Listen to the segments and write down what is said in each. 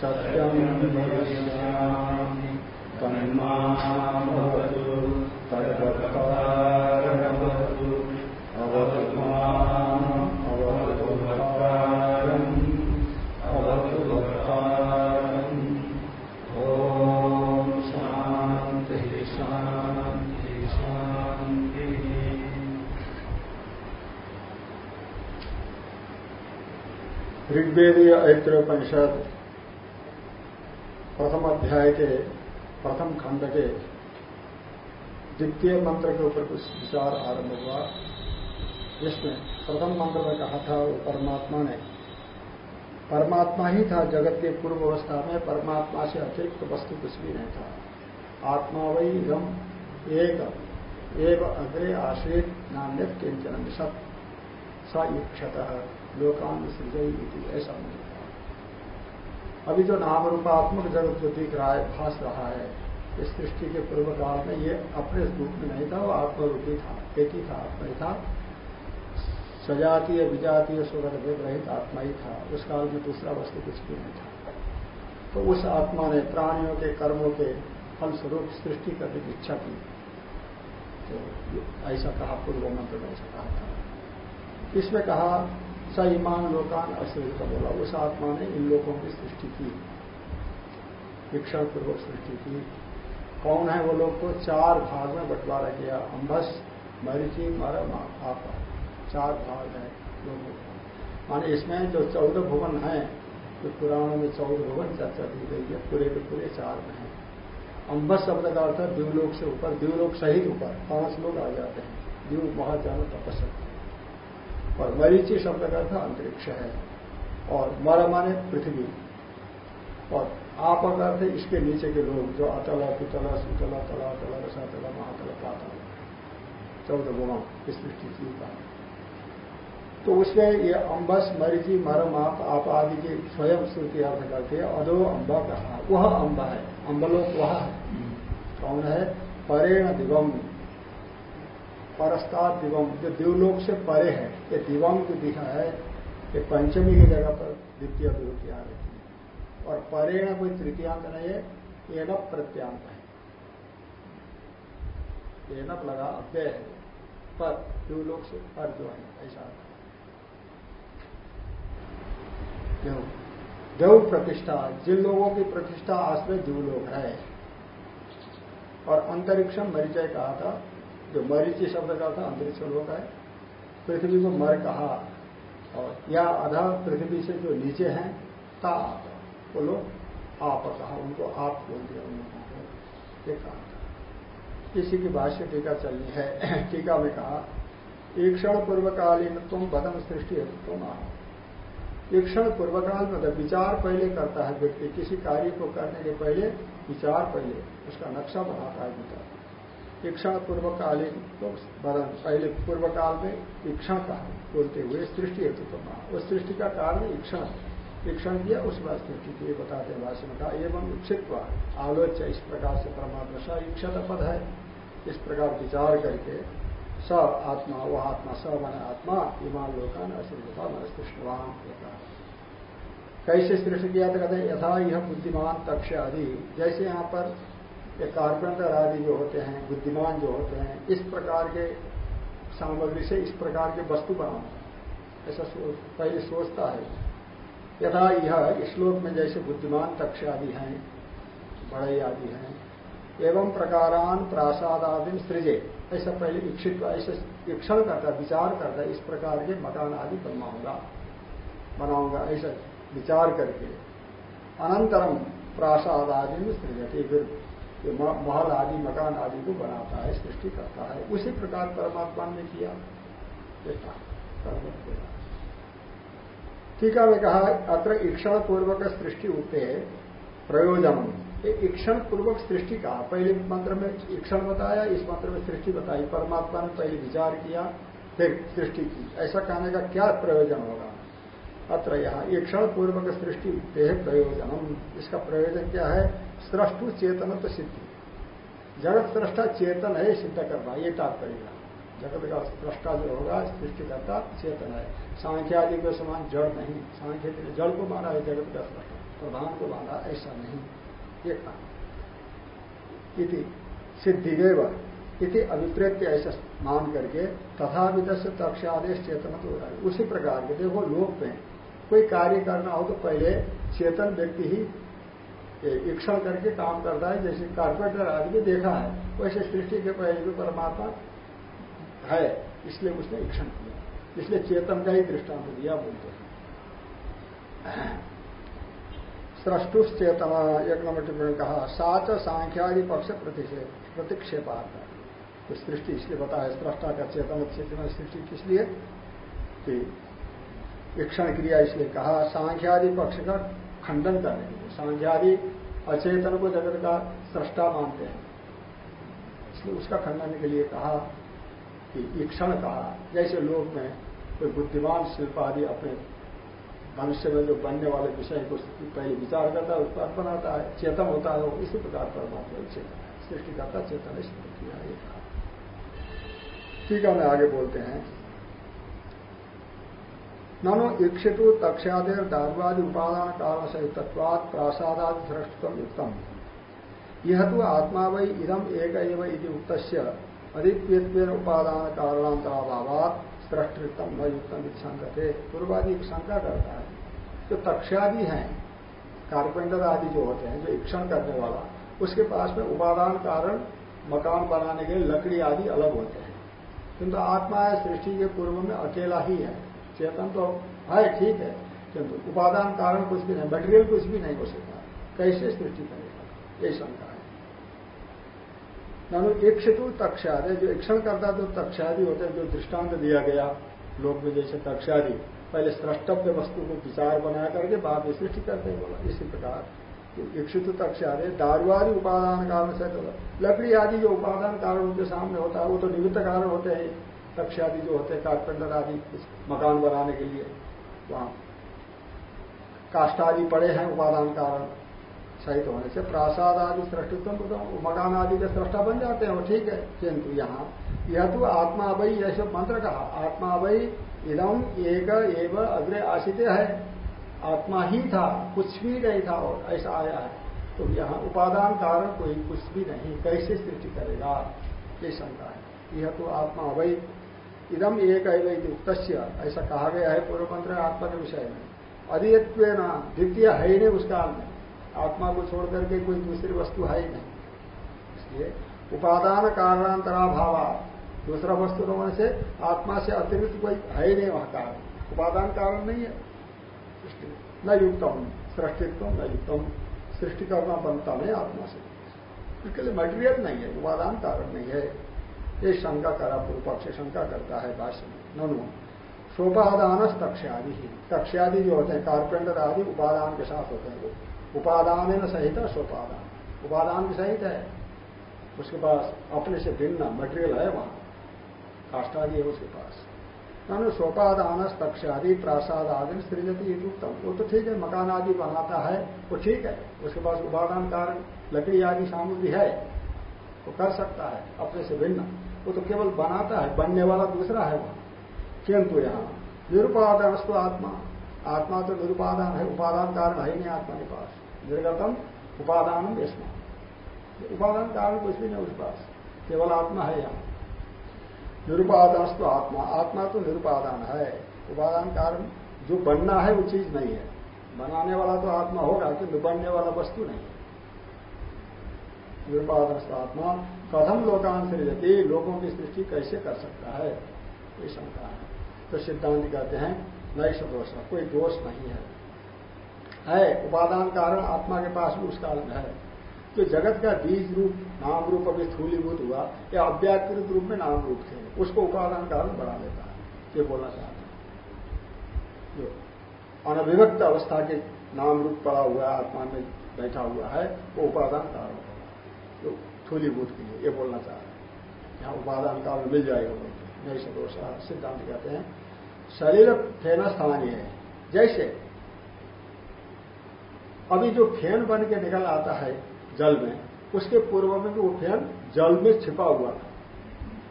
वदिष्यामि सत्यं वदिष्यामि तन्मामवतु तद्वक्तारमवतु अवतु माम् ऋग्वेदीय ऐत्रोपनिषद अध्याय के प्रथम खंड के द्वितीय मंत्र के ऊपर कुछ विचार आरंभ हुआ। जिसमें प्रथम मंत्र में कहा था, वो परमात्मा ने। परमात्मा ही था जगत के पूर्व अवस्था में, परमात्मा से अतिरिक्त वस्तु कुछ भी नहीं था। आत्मा वही इदम एक, एव अग्रे आश्रित, नान्यत किंचन सत स सृजई ऐसा मिलता अभी जो नाम रूपात्मक जगत जो दिख रहा है, भास रहा है, इस सृष्टि के पूर्व काल में ये अपने रूप में नहीं था, वो आत्मरूपी था, एक ही था, आत्मा ही था। सजातीय, विजातीय स्वगत भेद रहित आत्मा ही था। उस काल में दूसरा वस्तु कुछ भी नहीं था। तो उस आत्मा ने प्राणियों के, कर्मों के फलस्वरूप सृष्टि करने की इच्छा की। तो ऐसा कहा पूर्व मंत्र में, ऐसा कहा था। इसमें कहा स ईमान लोकान अश्रित बोला। उस आत्मा ने इन लोगों की सृष्टि की। भिक्षण पूर्वक सृष्टि की। कौन है वो लोग? को चार भाग में बंटवारा किया। अम्बस मरीची, मरम, आपा। चार भाग है लोगों माने इसमें जो चौदह भुवन है, जो पुराणों में चौदह भुवन चर्चा दी गई है, पूरे के पूरे चार में है। अम्बस शब्द का अर्थ है द्यूलोक से ऊपर द्यूलोक सहित ऊपर। पाँच लोग आ जाते हैं। द्यू ज़्यादा तपस्या। और मरीची शब्द का अर्थ अंतरिक्ष है और मर माने पृथ्वी। और आप का अर्थ इसके नीचे के लोग जो अतल, पितल, सुतला, तला तला रसातल महातल पातल चौदह गुणों इस दृष्टि की का तो उसमें ये अम्बस मरीची मरम आप आप आदि की स्वयं श्रुति अर्थ करते हैं अदो अम्बा कहा। वह अम्बा है। अम्बलोक वह है। कौन है? परेण दिवम परस्ताद दिवम जो दिवलोक से परे है, ये दिवम जो दिखा है, ये पंचमी की जगह पर द्वितीय विभूति आ रही है। और परेण कोई तृतीयांक नहीं है, ये न प्रत्यांक है। ये न लगा अव्यय है, पर दिवलोक से पर जो है, ऐसा देव देव प्रतिष्ठा, जिन लोगों की प्रतिष्ठा आश्रय दिवलोक है। और अंतरिक्षम मरिचय कहा था जो मरीची शब्द का था, अंतरिक्ष लोक है, पृथ्वी को मर कहा। और या आधा पृथ्वी से जो नीचे हैं, ता वो लोग आप कहा, उनको आप बोल दिया उन लोगों को ये कहा इसी की भाष्य टीका चलनी है। टीका में कहा, ईक्षण पूर्वकालीन तुम बदम सृष्टि है, तुम ईक्षण पूर्वकाल मतलब विचार पहले करता है व्यक्ति, किसी कार्य को करने के पहले विचार पहले, उसका नक्शा बनाता है विचार। ईक्षण पूर्वकालीन तो बदन पहले पूर्व काल में ईक्षण का बोलते हुए सृष्टि हेतु तो उस सृष्टि का कारण ईक्षण ईक्षण किया उस बात सृष्टि की बताते भाषण का एवं इच्छित आलोच्य, इस प्रकार से परमात्मा स इक्षत पद है। इस प्रकार विचार करके स आत्मा वह आत्मा स मन आत्मा ईमान लोकान अश्रिता मन सृष्टवान होता कैसे सृष्टि किया था कहते यथा यह बुद्धिमान तक्ष आदि जैसे यहाँ पर ये कारपेंटर आदि जो होते हैं, बुद्धिमान जो होते हैं, इस प्रकार के सामग्री से इस प्रकार के वस्तु बनाना ऐसा पहले सोचता है। यथा यह श्लोक में जैसे बुद्धिमान तक्ष आदि हैं, बड़े आदि हैं, एवं प्रकारान प्रासाद आदि सृजे। ऐसा पहले इच्छित, ऐसे ईक्षण करता, विचार करता, इस प्रकार के मकान आदि बनवाऊँगा, बनाऊँगा, ऐसा विचार करके। अनंतरम प्रासाद आदि सृजती फिर महल आदि, मकान आदि को बनाता है, सृष्टि करता है। उसी प्रकार परमात्मा ने किया। टीका में कहा, अत्र ईक्षण पूर्वक सृष्टि उठते प्रयोजन ये ईक्षण पूर्वक सृष्टि कहा पहले मंत्र में ईक्षण बताया, इस मंत्र में सृष्टि बताई। परमात्मा ने पहले विचार किया, फिर सृष्टि की। ऐसा कहने का क्या प्रयोजन होगा? अत्र यहाँ ईक्षण पूर्वक सृष्टि उठते प्रयोजनम। इसका प्रयोजन क्या है? सृष्टु चेतन तो सिद्धि। जगत सृष्टा चेतन है, सिद्ध करना, ये तात्पर्य जगत का सृष्टा जो होगा सृष्टिकर्ता चेतन है। सांख्य आदि के समान जड़ नहीं। सांख्य जड़ को माना है, जगत का सृष्टा। प्रधान को माना, ऐसा नहीं। ये कहा। सिद्धिदेव इति अभिप्रेत्य ऐसा मान करके तथा विदस तक्ष आदेश चेतन तो उसी प्रकार के देखो, लोक में कोई कार्य करना हो तो पहले चेतन व्यक्ति ही ईक्षण करके काम करता है, जैसे कारपेंटर आदमी देखा है, वैसे सृष्टि के पहले भी परमात्मा है, इसलिए उसने ईक्षण किया। इसलिए चेतन का ही दृष्टांत दिया बोलते हैं। सृष्टुश्चेतन एक नंबर टिप्पणी कहा साच सांख्यादि पक्ष प्रतिक्षेपार्थ। तो सृष्टि इसलिए बताया, स्रष्टा का चेतन चेतन सृष्टि किस लिए? ईक्षण क्रिया इसलिए कहा, सांख्यादि पक्ष का खंडन करने के लिए सांख्यादि अचेतन को जगत का सृष्टा मानते हैं। इसलिए उसका खंडन के लिए कहा कि ईक्षण कहा जैसे लोग में कोई बुद्धिमान शिल्प आदि अपने मनुष्य में जो बनने वाले विषय को पहले विचार करता है, उत्पाद बनाता है, चेतन होता है, वो इसी प्रकार परमात्मा चेतन है। सृष्टिकर्ता चेतन है ठीक है मैं आगे बोलते हैं। ननो इक्षितु तक्षादेर दारुवादि उपादान कारण सहितत्वाद प्रासादादि श्रेष्ठतम युक्तम। यह तो आत्मा वही इदम एक उक्त अधिक्यत्व उपादान कारणांतराभावात श्रेष्ठतम न युक्तम शंकते पूर्वादि एक शंका करता है। जो तक्षादि हैं, कारपेंटर आदि जो होते हैं, जो इक्षण करने वाला, उसके पास में उपादान कारण मकान बनाने के लिए लकड़ी आदि अलग होते हैं। किंतु आत्मा है, सृष्टि के पूर्व में अकेला ही है। चेतन तो है, ठीक है, किंतु उपादान कारण कुछ भी नहीं मटेरियल कुछ भी नहीं हो सकता। कैसे सृष्टि करेगा? ये शंका है। नानु इक्षितु जो इक्षण करता तो तक्षादि होते जो दृष्टांत दिया गया लोग में, जैसे तक्षादि, पहले स्रष्टव्य वस्तु को विचार बना करके बाद में सृष्टि करते बोला, इसी प्रकार। इक्षित तक्षादि, दारुआदि उपादान कारण से तो लकड़ी आदि जो उपादान कारण उनके सामने होता है, वो तो निमित्त कारण होते हैं। कक्ष आदि जो होते हैं, कारपेंटर आदि मकान बनाने के लिए, वहाँ। काष्ट आदि पड़े हैं, उपादान कारण सहित होने से प्रासाद आदि सृष्टित्व तो मकान आदि के सृष्टा बन जाते हैं, वो ठीक है, किंतु यहाँ। यह तो आत्मा वही यह मंत्र कहा। आत्मा वही इदम एक एवं अग्रे आशित है। आत्मा ही था, कुछ भी नहीं था, और ऐसा आया है। तो यहाँ उपादान कारण कोई कुछ भी नहीं, कैसे सृष्टि करेगा? ये शंका है। यह तो आत्मा वही इदम एक उक्त ऐसा कहा गया है पूर्व मंत्र आत्मा के विषय में। अधित्व न द्वितीय है ही नहीं उस काल में आत्मा को छोड़ करके कोई दूसरी वस्तु है ही नहीं। इसलिए उपादान कारणांतरा भावा दूसरा वस्तु होने से आत्मा से अतिरिक्त कोई है ही नहीं वहाँ कारण। उपादान कारण नहीं है। न युक्तम। सृष्टित्व न युक्तम। सृष्टि करना बनता नहीं आत्मा से। इसके लिए मटेरियल नहीं है। उपादान कारण नहीं है। ये शंका करा पूर्व पक्ष शंका करता है भाष्य में। ननु सोपादान तक्ष्यादि ही तक्ष्यादि जो होते हैं, कारपेंटर आदि उपादान के साथ होते हैं वो। उपादान सहित सोपादान। उपादान भी सहित है। उसके पास अपने से भिन्न मटेरियल है वहाँ। काष्टादि है उसके पास। ननु सोपादान तक्ष्यादि प्रासाद आदि सृजती उत्तम वो तो ठीक है, मकान आदि बनाता है, वो ठीक है। उसके पास उपादान कारण, लकड़ी आदि सामग्री है, वो कर सकता है, अपने से भिन्न। वो तो केवल बनाता है, बनने वाला दूसरा है वहाँ। किंतु यहाँ, निरुपादान तो आत्मा। आत्मा तो निरुपादान है, उपादान कारण है नहीं आत्मा के पास। निर्गतम उपादान इसमें उपादान कारण कुछ भी नहीं उस पास। केवल आत्मा है यहाँ। निरुपादान तो आत्मा। आत्मा तो निरुपादान है। उपादान कारण जो बनना है वो चीज़ नहीं है। बनाने वाला तो आत्मा होगा, किंतु बनने वाला वस्तु नहीं है। निरुपादान आत्मा। कथम लोकान सृजती लोगों की सृष्टि कैसे कर सकता है? ये शंका है। तो सिद्धांत कहते हैं नैश दोष कोई दोष नहीं है। है, उपादान कारण आत्मा के पास भी उस काल में है। तो जगत का बीज रूप, नाम रूप अभी स्थूलीभूत हुआ, या अव्याकृत रूप में नाम रूप थे, उसको उपादान कारण बना लेता है। ये बोलना चाहते हैं। अनभिव्यक्त अवस्था के नाम रूप पड़ा हुआ आत्मा में बैठा हुआ है, वो उपादान कारण होगा जो थूलीभूत के लिए ये बोलना चाह रहे हैं। यहाँ उपादान कारण मिल जाएगा बोलते नहीं सदोष सिद्धांत कहते हैं, शरीर फेना स्थानीय है। जैसे अभी जो फेन बन के निकल आता है जल में, उसके पूर्व में भी वो फेन जल में छिपा हुआ था।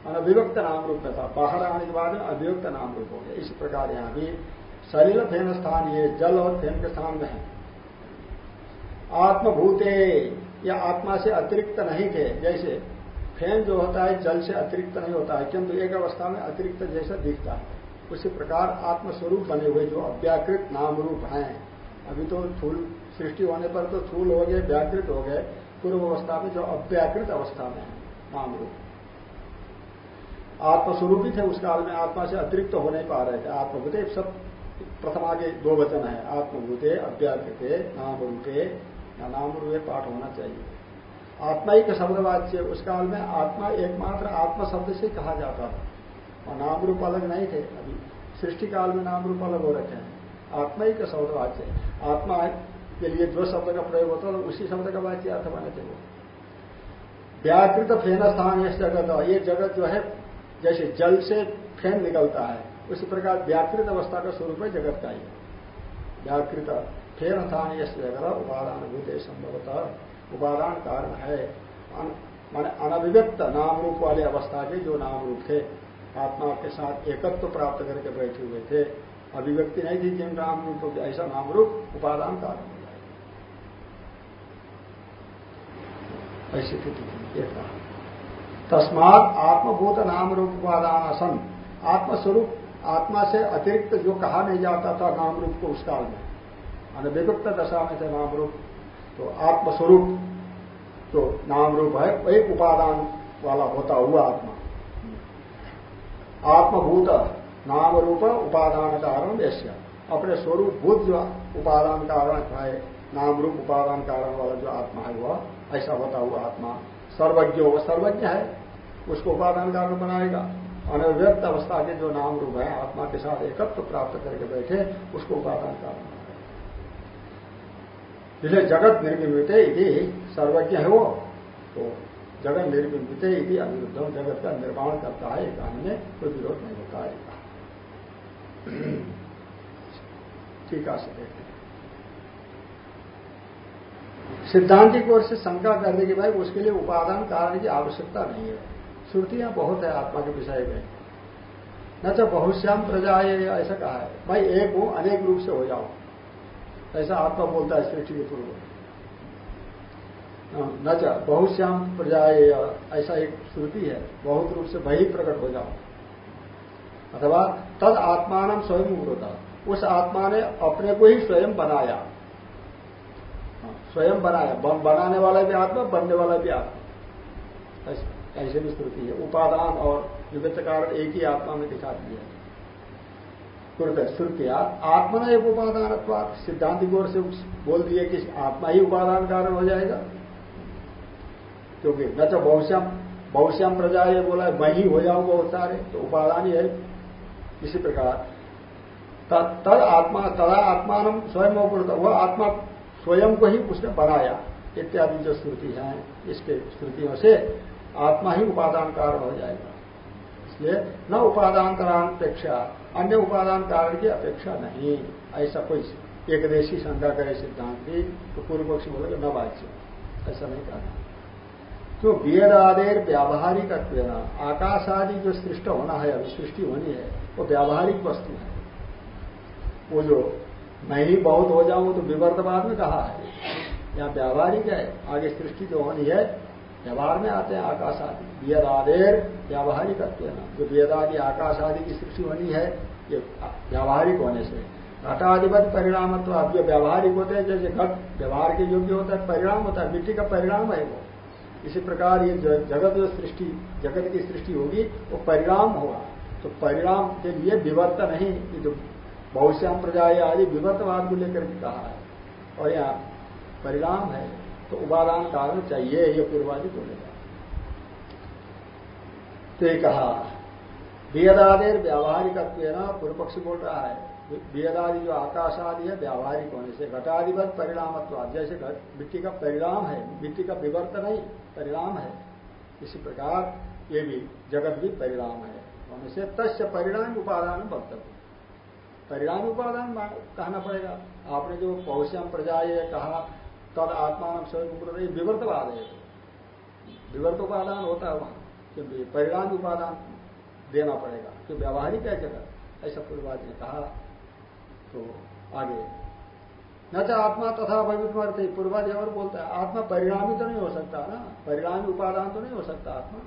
अनभिव्यक्त नाम रूप में था। बाहर आने के बाद अभिव्यक्त नाम रूप हो गया। इसी प्रकार यहाँ भी शरीर फेन स्थान ये जल और फेन के स्थान में है। आत्मभूते या आत्मा से अतिरिक्त नहीं थे, जैसे फ़ैन जो होता है, जल से अतिरिक्त नहीं होता है, किंतु एक अवस्था में अतिरिक्त जैसा दिखता है। उसी प्रकार आत्मस्वरूप बने हुए जो अव्याकृत नाम रूप हैं। अभी तो थूल सृष्टि होने पर तो थूल हो गए, व्याकृत हो गए, पूर्व अवस्था में जो अव्याकृत अवस्था में है नाम रूप आत्मस्वरूप ही थे उस काल में, आत्मा से अतिरिक्त हो नहीं पा रहे थे। आत्मभूते सब प्रथम आगे दो वचन है, आत्मभूते, अव्याकृते नाम रूपे नाम रूपे पाठ होना चाहिए। आत्मा ही का शब्दवाच्य, उस काल में आत्मा एकमात्र आत्मा शब्द से कहा जाता था। और नाम रूप अलग नहीं थे अभी। सृष्टि काल में नाम रूप अलग हो रखे हैं। आत्मा ही का शब्दवाच्य आत्मा के लिए जो शब्द का प्रयोग होता था, उसी शब्द का वाच्य अर्थ बने थे वो। व्याकृत फेन स्थान इस जगत। ये जगत जो है, जैसे जल से फेन निकलता है, उसी प्रकार व्याकृत अवस्था का स्वरूप है जगत का ही व्याकृत फेन स्थान यश जगत उपादान भूत संभवतः उपादान कारण है माने अनभिव्यक्त नाम रूप वाले अवस्था के जो नाम रूप थे, आत्मा के साथ एकत्व तो प्राप्त करके बैठे हुए थे, अभिव्यक्ति नहीं थी जिन नाम रूप के ऐसा नाम रूप उपादान कारण ऐसी स्थिति तस्मात आत्मभूत नाम रूप उपादान आसन आत्मस्वरूप, आत्मा से अतिरिक्त जो कहा नहीं जाता था नाम रूप को उस काल में अनभिव्यक्त दशा में थे नाम रूप तो आत्मस्वरूप तो नाम रूप है, वही उपादान वाला होता हुआ आत्मा। आत्मभूत नाम रूप उपादान कारण ऐसा अपने स्वरूप भूत जो उपादान कारण है नाम रूप उपादान कारण वाला जो आत्मा है, वह ऐसा होता हुआ आत्मा। सर्वज्ञ वह सर्वज्ञ है, उसको उपादान कारण बनाएगा। अनव्यक्त अवस्था के जो नाम रूप है, आत्मा के साथ एकत्व प्राप्त करके बैठे, उसको उपादान कारण इसलिए जगत निर्मित यदि सर्वज्ञ है वो। तो जगत निर्मित यदि अनिरुद्ध जगत का निर्माण करता है कहानी में कोई विरोध नहीं होता है। ठीक है देखते हैं। सिद्धांति की ओर से शंका करने की भाई उसके लिए उपादान कारण की आवश्यकता नहीं है। श्रुतियाँ बहुत है, आत्मा के विषय में। न तो बहुश्याम प्रजा ऐसा कहा है। भाई एक हूँ, अनेक रूप से हो जाओ ऐसा आत्मा बोलता है सृष्टि के पूर्व न च बहुश्याम प्रजा ऐसा एक श्रुति है बहुत रूप से वही प्रकट हो जाओ। अथवा तद आत्मान स्वयं उग्रता उस आत्मा ने अपने को ही स्वयं बनाया। हाँ, स्वयं बनाया बन, बनाने वाला भी आत्मा बनने वाला भी आत्मा। ऐसे भी स्तुति है। उपादान और विविध कारण एक ही आत्मा में दिखाती है। श्रुतिया आत्मा एक उपादान सिद्धांत की ओर से बोल दिए कि आत्मा ही उपादान कारण हो जाएगा। क्योंकि न तो बहुश्याम बहुश्याम प्रजा ये बोला मैं ही हो जाऊँगा उतारे तो उपादान ही है। इसी प्रकार। तद आत्मा, तदा आत्मान स्वयं वह आत्मा स्वयं को ही उसने बनाया, इत्यादि जो श्रुति है, इसके श्रुतियों से आत्मा ही उपादान कारण हो जाएगा। इसलिए न उपादान कारण अपेक्षा अन्य उपादान कारण की अपेक्षा नहीं। ऐसा कोई एकदेशी संज्ञा करे सिद्धांत भी तो पूर्व पक्षी बोलेगा न वाच्य। ऐसा नहीं कहना तो वेदादेर व्यावहारिक आकाश आदि जो सृष्ट होना है अभी सृष्टि होनी है, वो व्यावहारिक वस्तु है। वो जो मैं ही बहुत हो जाऊँ तो विवर्तवाद में कहा है। यहाँ व्यावहारिक है, आगे सृष्टि जो होनी है व्यवहार में आते हैं आकाश आदि वेदादेर व्यावहारिक जो वेदादि आकाश आदि की सृष्टि होनी है, ये व्यावहारिक होने से। घटाधिपत परिणाम तो अब जो व्यावहारिक होते हैं, जैसे घट व्यवहार के योग्य होता है, परिणाम होता है, मिट्टी का परिणाम है वो। इसी प्रकार ये जगत जो सृष्टि, जगत की सृष्टि होगी, वो परिणाम होगा। तो परिणाम के लिए विवर्त नहीं, ये जो बहुश्याम प्रजा आदि विवर्तवाद को लेकर के कहा है। और यहाँ, परिणाम है। तो उपादान कारण चाहिए, ये पूर्वादि बोलेगा तो कहा वेदादेर व्यावहारिक पूर्व पक्षी बोल रहा है वेदादि जो आकाश आदि है, व्यावहारिक होने से घटाधिपत परिणामत्व जैसे मिट्टी का परिणाम है, मिट्टी का विवर्तन ही परिणाम है। इसी प्रकार ये भी जगत भी परिणाम है, होने से तस्य परिणाम उपादान वक्तव्य परिणाम उपादान कहना पड़ेगा। आपने जो पौष्यम प्रजा ये कहा तद आत्मान स्वयं विवर्तवाद है विवर्त उपादान होता है वहाँ क्योंकि परिणाम उपादान देना पड़ेगा, कि व्यवहारिक है जगत, ऐसा पूर्वाज ने कहा तो आगे। न तो आत्मा तथा भविष्य पूर्वाज और बोलता है, आत्मा परिणामी तो नहीं हो सकता ना, परिणामी उपादान तो नहीं हो सकता आत्मा।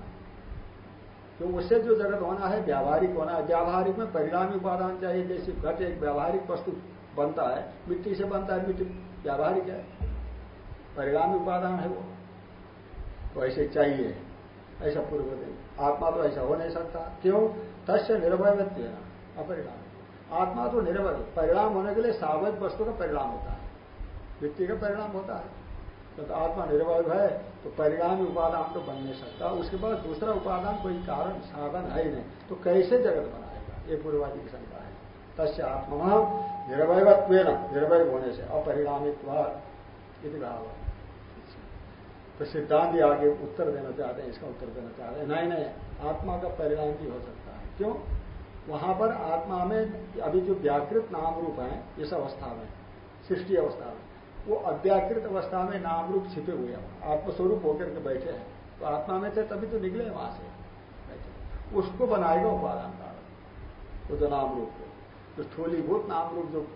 तो उससे जो जगत होना है, व्यावहारिक होना है, व्यावहारिक में परिणामी उपादान चाहिए, जैसे घट एक व्यावहारिक वस्तु बनता है, मिट्टी से बनता है, मिट्टी व्यावहारिक है। परिणामी उपादान है वो। तो ऐसे चाहिए, ऐसा पूर्व आत्मा तो ऐसा हो नहीं सकता। क्यों? तस्य निर्भय अपरिणाम। आत्मा तो निर्भय परिणाम होने के लिए सावध वस्तु का परिणाम होता है। मिट्टी का परिणाम होता है। तो आत्मा निर्भय है तो परिणामी उपादान तो बन नहीं सकता। उसके बाद दूसरा उपादान कोई कारण, साधन है ही नहीं। तो कैसे जगत बनाएगा? ये पूर्वादि की शंका है। तस्य आत्मा निर्भयत्व निर्भय होने से अपरिणामित भाव तो सिद्धांत आगे उत्तर देना चाहते हैं, इसका उत्तर देना चाहते हैं। नहीं नहीं, आत्मा का परिणाम भी हो सकता है। क्यों? वहाँ पर आत्मा में अभी जो व्याकृत नाम रूप है इस अवस्था में, सृष्टि अवस्था में, वो अव्याकृत अवस्था में नाम रूप छिपे हुए हैं। आत्मस्वरूप होकर के बैठे हैं। तो आत्मा में थे तभी तो निकले वहाँ से। उसको बनाएगा उपादान कारण, वो जो नाम रूप को जो स्थूलीभूत नाम रूप जो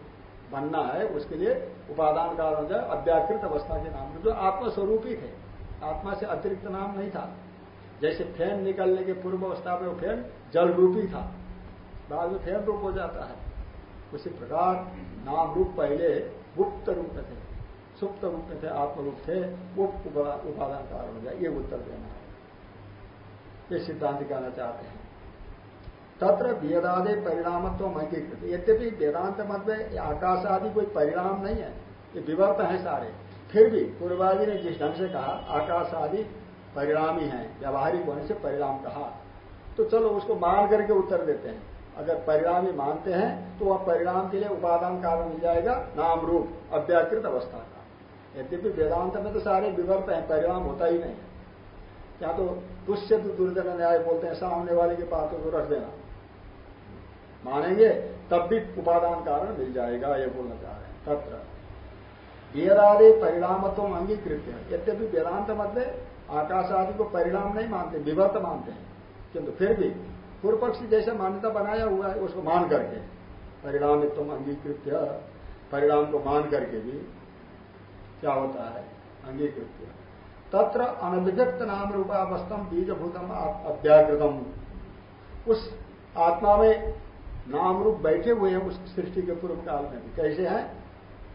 बनना है, उसके लिए उपादान कारण हो जाए, अव्याकृत अवस्था के नाम रूप, जो आत्मस्वरूप ही थे। आत्मा से अतिरिक्त नाम नहीं था। जैसे फ़ैन निकलने के पूर्व अवस्था में वो फ़ैन जल रूपी था। बाद में फ़ैन रूप हो जाता है। उसी प्रकार नाम रूप पहले गुप्त रूप में थे। सुप्त रूप में थे, आत्मरूप थे वो उपादान कारण हो जाए ये उत्तर देना है। ये सिद्धांत कहना चाहते हैं। तत्र वेदादे परिणामत्व अंगीकृत यद्यपि वेदांत मत में आकाश आदि कोई परिणाम नहीं है। ये विवर्त है सारे। फिर भी पूर्वादि ने जिस ढंग से कहा आकाश आदि परिणामी है, व्यावहारिक होने से परिणाम कहा। तो चलो उसको मान करके उत्तर देते हैं। अगर परिणामी मानते हैं तो वह परिणाम के लिए उपादान कारण मिल जाएगा, नाम रूप, अव्याकृत अवस्था का। यद्यपि वेदांत में तो सारे विवर्त हैं, परिणाम होता ही नहीं है। क्या तो दुष्य दुर्जन न्याय बोलते हैं, सामने वाले के पास को रख देना। मानेंगे, तब भी उपादान कारण मिल जाएगा, ये बोलना चाह रहे हैं, तत्र। वेदादि परिणाम तो अंगीकृत है यद्यपि वेदांत मत में आकाश आदि को परिणाम नहीं मानते, विवर्त मानते हैं। किंतु फिर भी पूर्व पक्ष जैसे मान्यता बनाया हुआ है, उसको मान करके, परिणामित्व अंगीकृत परिणाम को मान करके भी क्या होता है? अंगीकृत तत्र अनभिव्यक्त नाम रूपावस्थम बीजभूतम अव्याकृतम उस आत्मा में नाम रूप बैठे हुए हैं, उस सृष्टि के पूर्व काल में भी। कैसे हैं?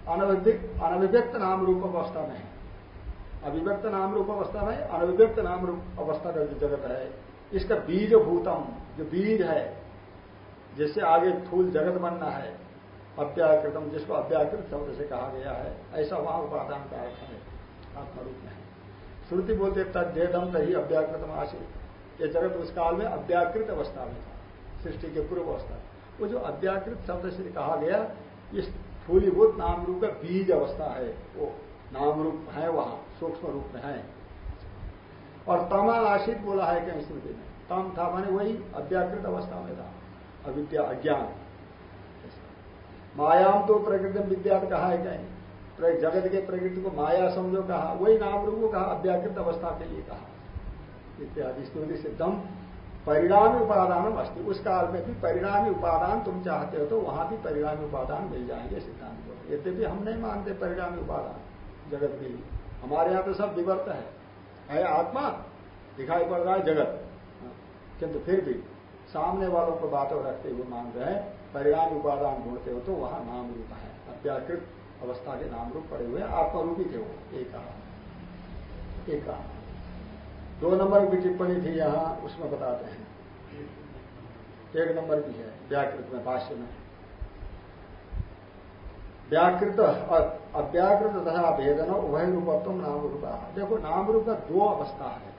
अनभिव्यक्त नाम रूप अवस्था में अभिव्यक्त नाम रूप अवस्था में अनभिव्यक्त नाम रूप अवस्था का जो जगत है, इसका बीज भूतम, जो बीज है, जिससे आगे फूल जगत बनना है, अव्याकृतम, जिसको अव्याकृत शब्द से कहा गया है, ऐसा वहाँ उपादान का अर्थ है, आत्मरूप में श्रुति बोलते तदेदम तही अव्याकृतम आशित ये जगत उस काल में अव्याकृत अवस्था में था, सृष्टि के पूर्व अवस्था वो जो अव्याकृत शब्द से कहा गया, इस फूलीभूत नाम रूप का बीज अवस्था है, वो नाम रूप है वहाँ, सूक्ष्म रूप में है। और तमा आशित बोला है क्या स्मृति में? तम था माने वही अव्याकृत अवस्था में था, अविद्या, अज्ञान। मायाम तो प्रकृति विद्या कहा है कहीं जगत के प्रकृति को माया समझो कहा, वही नाम रूप को कहा, अव्याकृत अवस्था के लिए कहा। इत्यादि स्तुति सिद्धम परिणामी उपादान अस्थि। उस काल में भी परिणामी उपादान तुम चाहते हो तो वहाँ भी परिणामी उपादान मिल जाएँगे सिद्धांत को। यद्यपि हम नहीं मानते परिणामी उपादान जगत के लिए। हमारे यहाँ तो सब विवर्त है। है आत्मा, दिखाई पड़ रहा है जगत। किंतु फिर भी सामने वालों को बातों रखते हुए मान रहे हैं, परिणाम उपादान ढूंढते हो तो वहाँ नाम रूप है। अत्याकृत अवस्था के नाम रूप पड़े हुए आत्मरूपी थे वो। एक कहा। एक कहा। दो नंबर की टिप्पणी थी यहाँ, उसमें बताते हैं। एक नंबर की है, व्याकृत में, भाष्य में। व्याकृत अव्याकृत तथा भेदन उभय रूपत्व नाम रूपा। देखो, नाम रूप का दो अवस्था है,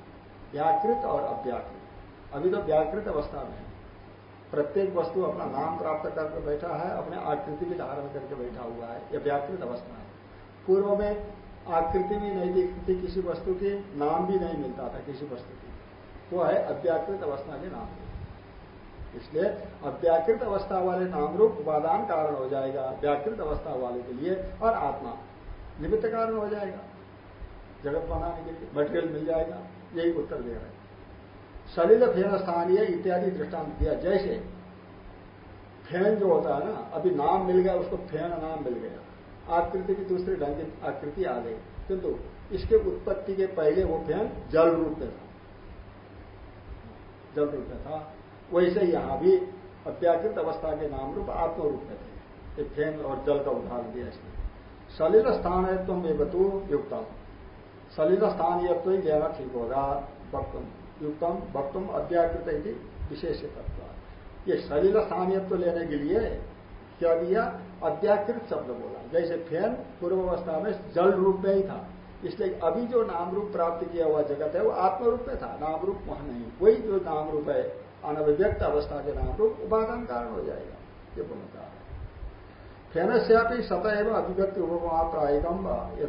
व्याकृत और अव्याकृत। अभी तो व्याकृत अवस्था में है। प्रत्येक वस्तु अपना नाम प्राप्त करके बैठा है, अपने आकृति भी धारण करके बैठा हुआ है यह व्याकृत अवस्था है। पूर्व में आकृति भी नहीं दिखती थी किसी वस्तु की, नाम भी नहीं मिलता था किसी वस्तु की। वो है अव्याकृत अवस्था के नाम इसलिए अव्याकृत अवस्था वाले नाम रूप उपादान कारण हो जाएगा व्याकृत अवस्था वाले के लिए और आत्मा निमित्त कारण हो जाएगा। जगत बनाने के लिए मटेरियल मिल जाएगा, यही उत्तर दे रहे हैं। सलिल फेन स्थानीय इत्यादि दृष्टांत दिया। जैसे फेन जो होता है ना, अभी नाम मिल गया, उसको फेन नाम मिल गया। आकृति की दूसरी ढंग की आकृति आ गई। किंतु इसके उत्पत्ति के पहले वो फेन जल रूप में था। जल रूप में था। वैसे यहाँ भी अव्याकृत अवस्था के नाम रूप आत्म रूप में थे। फेन और जल का उदाहरण दिया इसमें। सलिल स्थान है तुम ये बतू, युक्तम। सलिल स्थानीयत्व ही लेना ठीक होगा। वक्तुम। युक्तम, वक्तुम अव्याकृत विशेष तत्व ये सलिल स्थानीयत्व लेने के लिए क्या दिया अव्याकृत शब्द बोला। जैसे फ़ैन पूर्व अवस्था में जल रूप में ही था। इसलिए अभी जो नाम रूप प्राप्त किया हुआ जगत है, वो आत्म रूप में था। नाम रूप वहाँ नहीं। वही जो नाम रूप है, अनभिव्यक्त अवस्था के नाम रूप उपादान कारण हो जाएगा। ये बोलता है। फेन से सतह एवं अभिव्यक्ति उपमात्रायिकम ये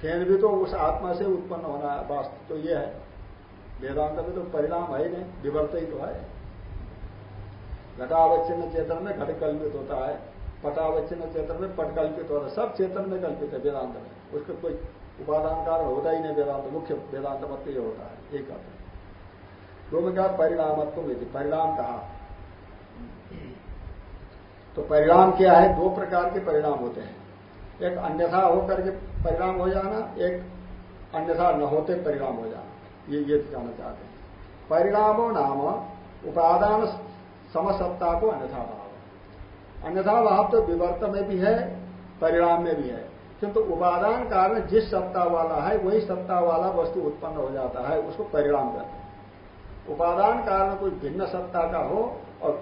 फेन भी तो उस आत्मा से उत्पन्न होना वास्तव तो ये है। वेदांत में तो परिणाम है ही नहीं, विवर्त ही तो है। घटावच्छिन्न चेतन में घट कल्पित होता है, पटावच्छिन्न चेतन में पट कल्पित होता है। सब चेतन में कल्पित है, वेदांत में। उसका कोई उपादान कारण होता ही नहीं, वेदांत, मुख्य वेदांत मत ये होता है, एक अर्थ दो में कहा परिणामत्व परिणाम कहा? तो परिणाम क्या है? दो प्रकार के परिणाम होते हैं। एक अन्यथा होकर के परिणाम हो जाना, एक अन्यथा न होते परिणाम हो जाना। ये ये कहना चाहते हैं। परिणामों नाम उपादान समसत्ता को अन्यथा भाव। अन्यथा भाव तो विवर्त में भी है, परिणाम में भी है। किंतु उपादान कारण जिस सत्ता वाला है, वही सत्ता वाला वस्तु उत्पन्न हो जाता है, उसको परिणाम कहते हैं। उपादान कारण कोई भिन्न सत्ता का हो और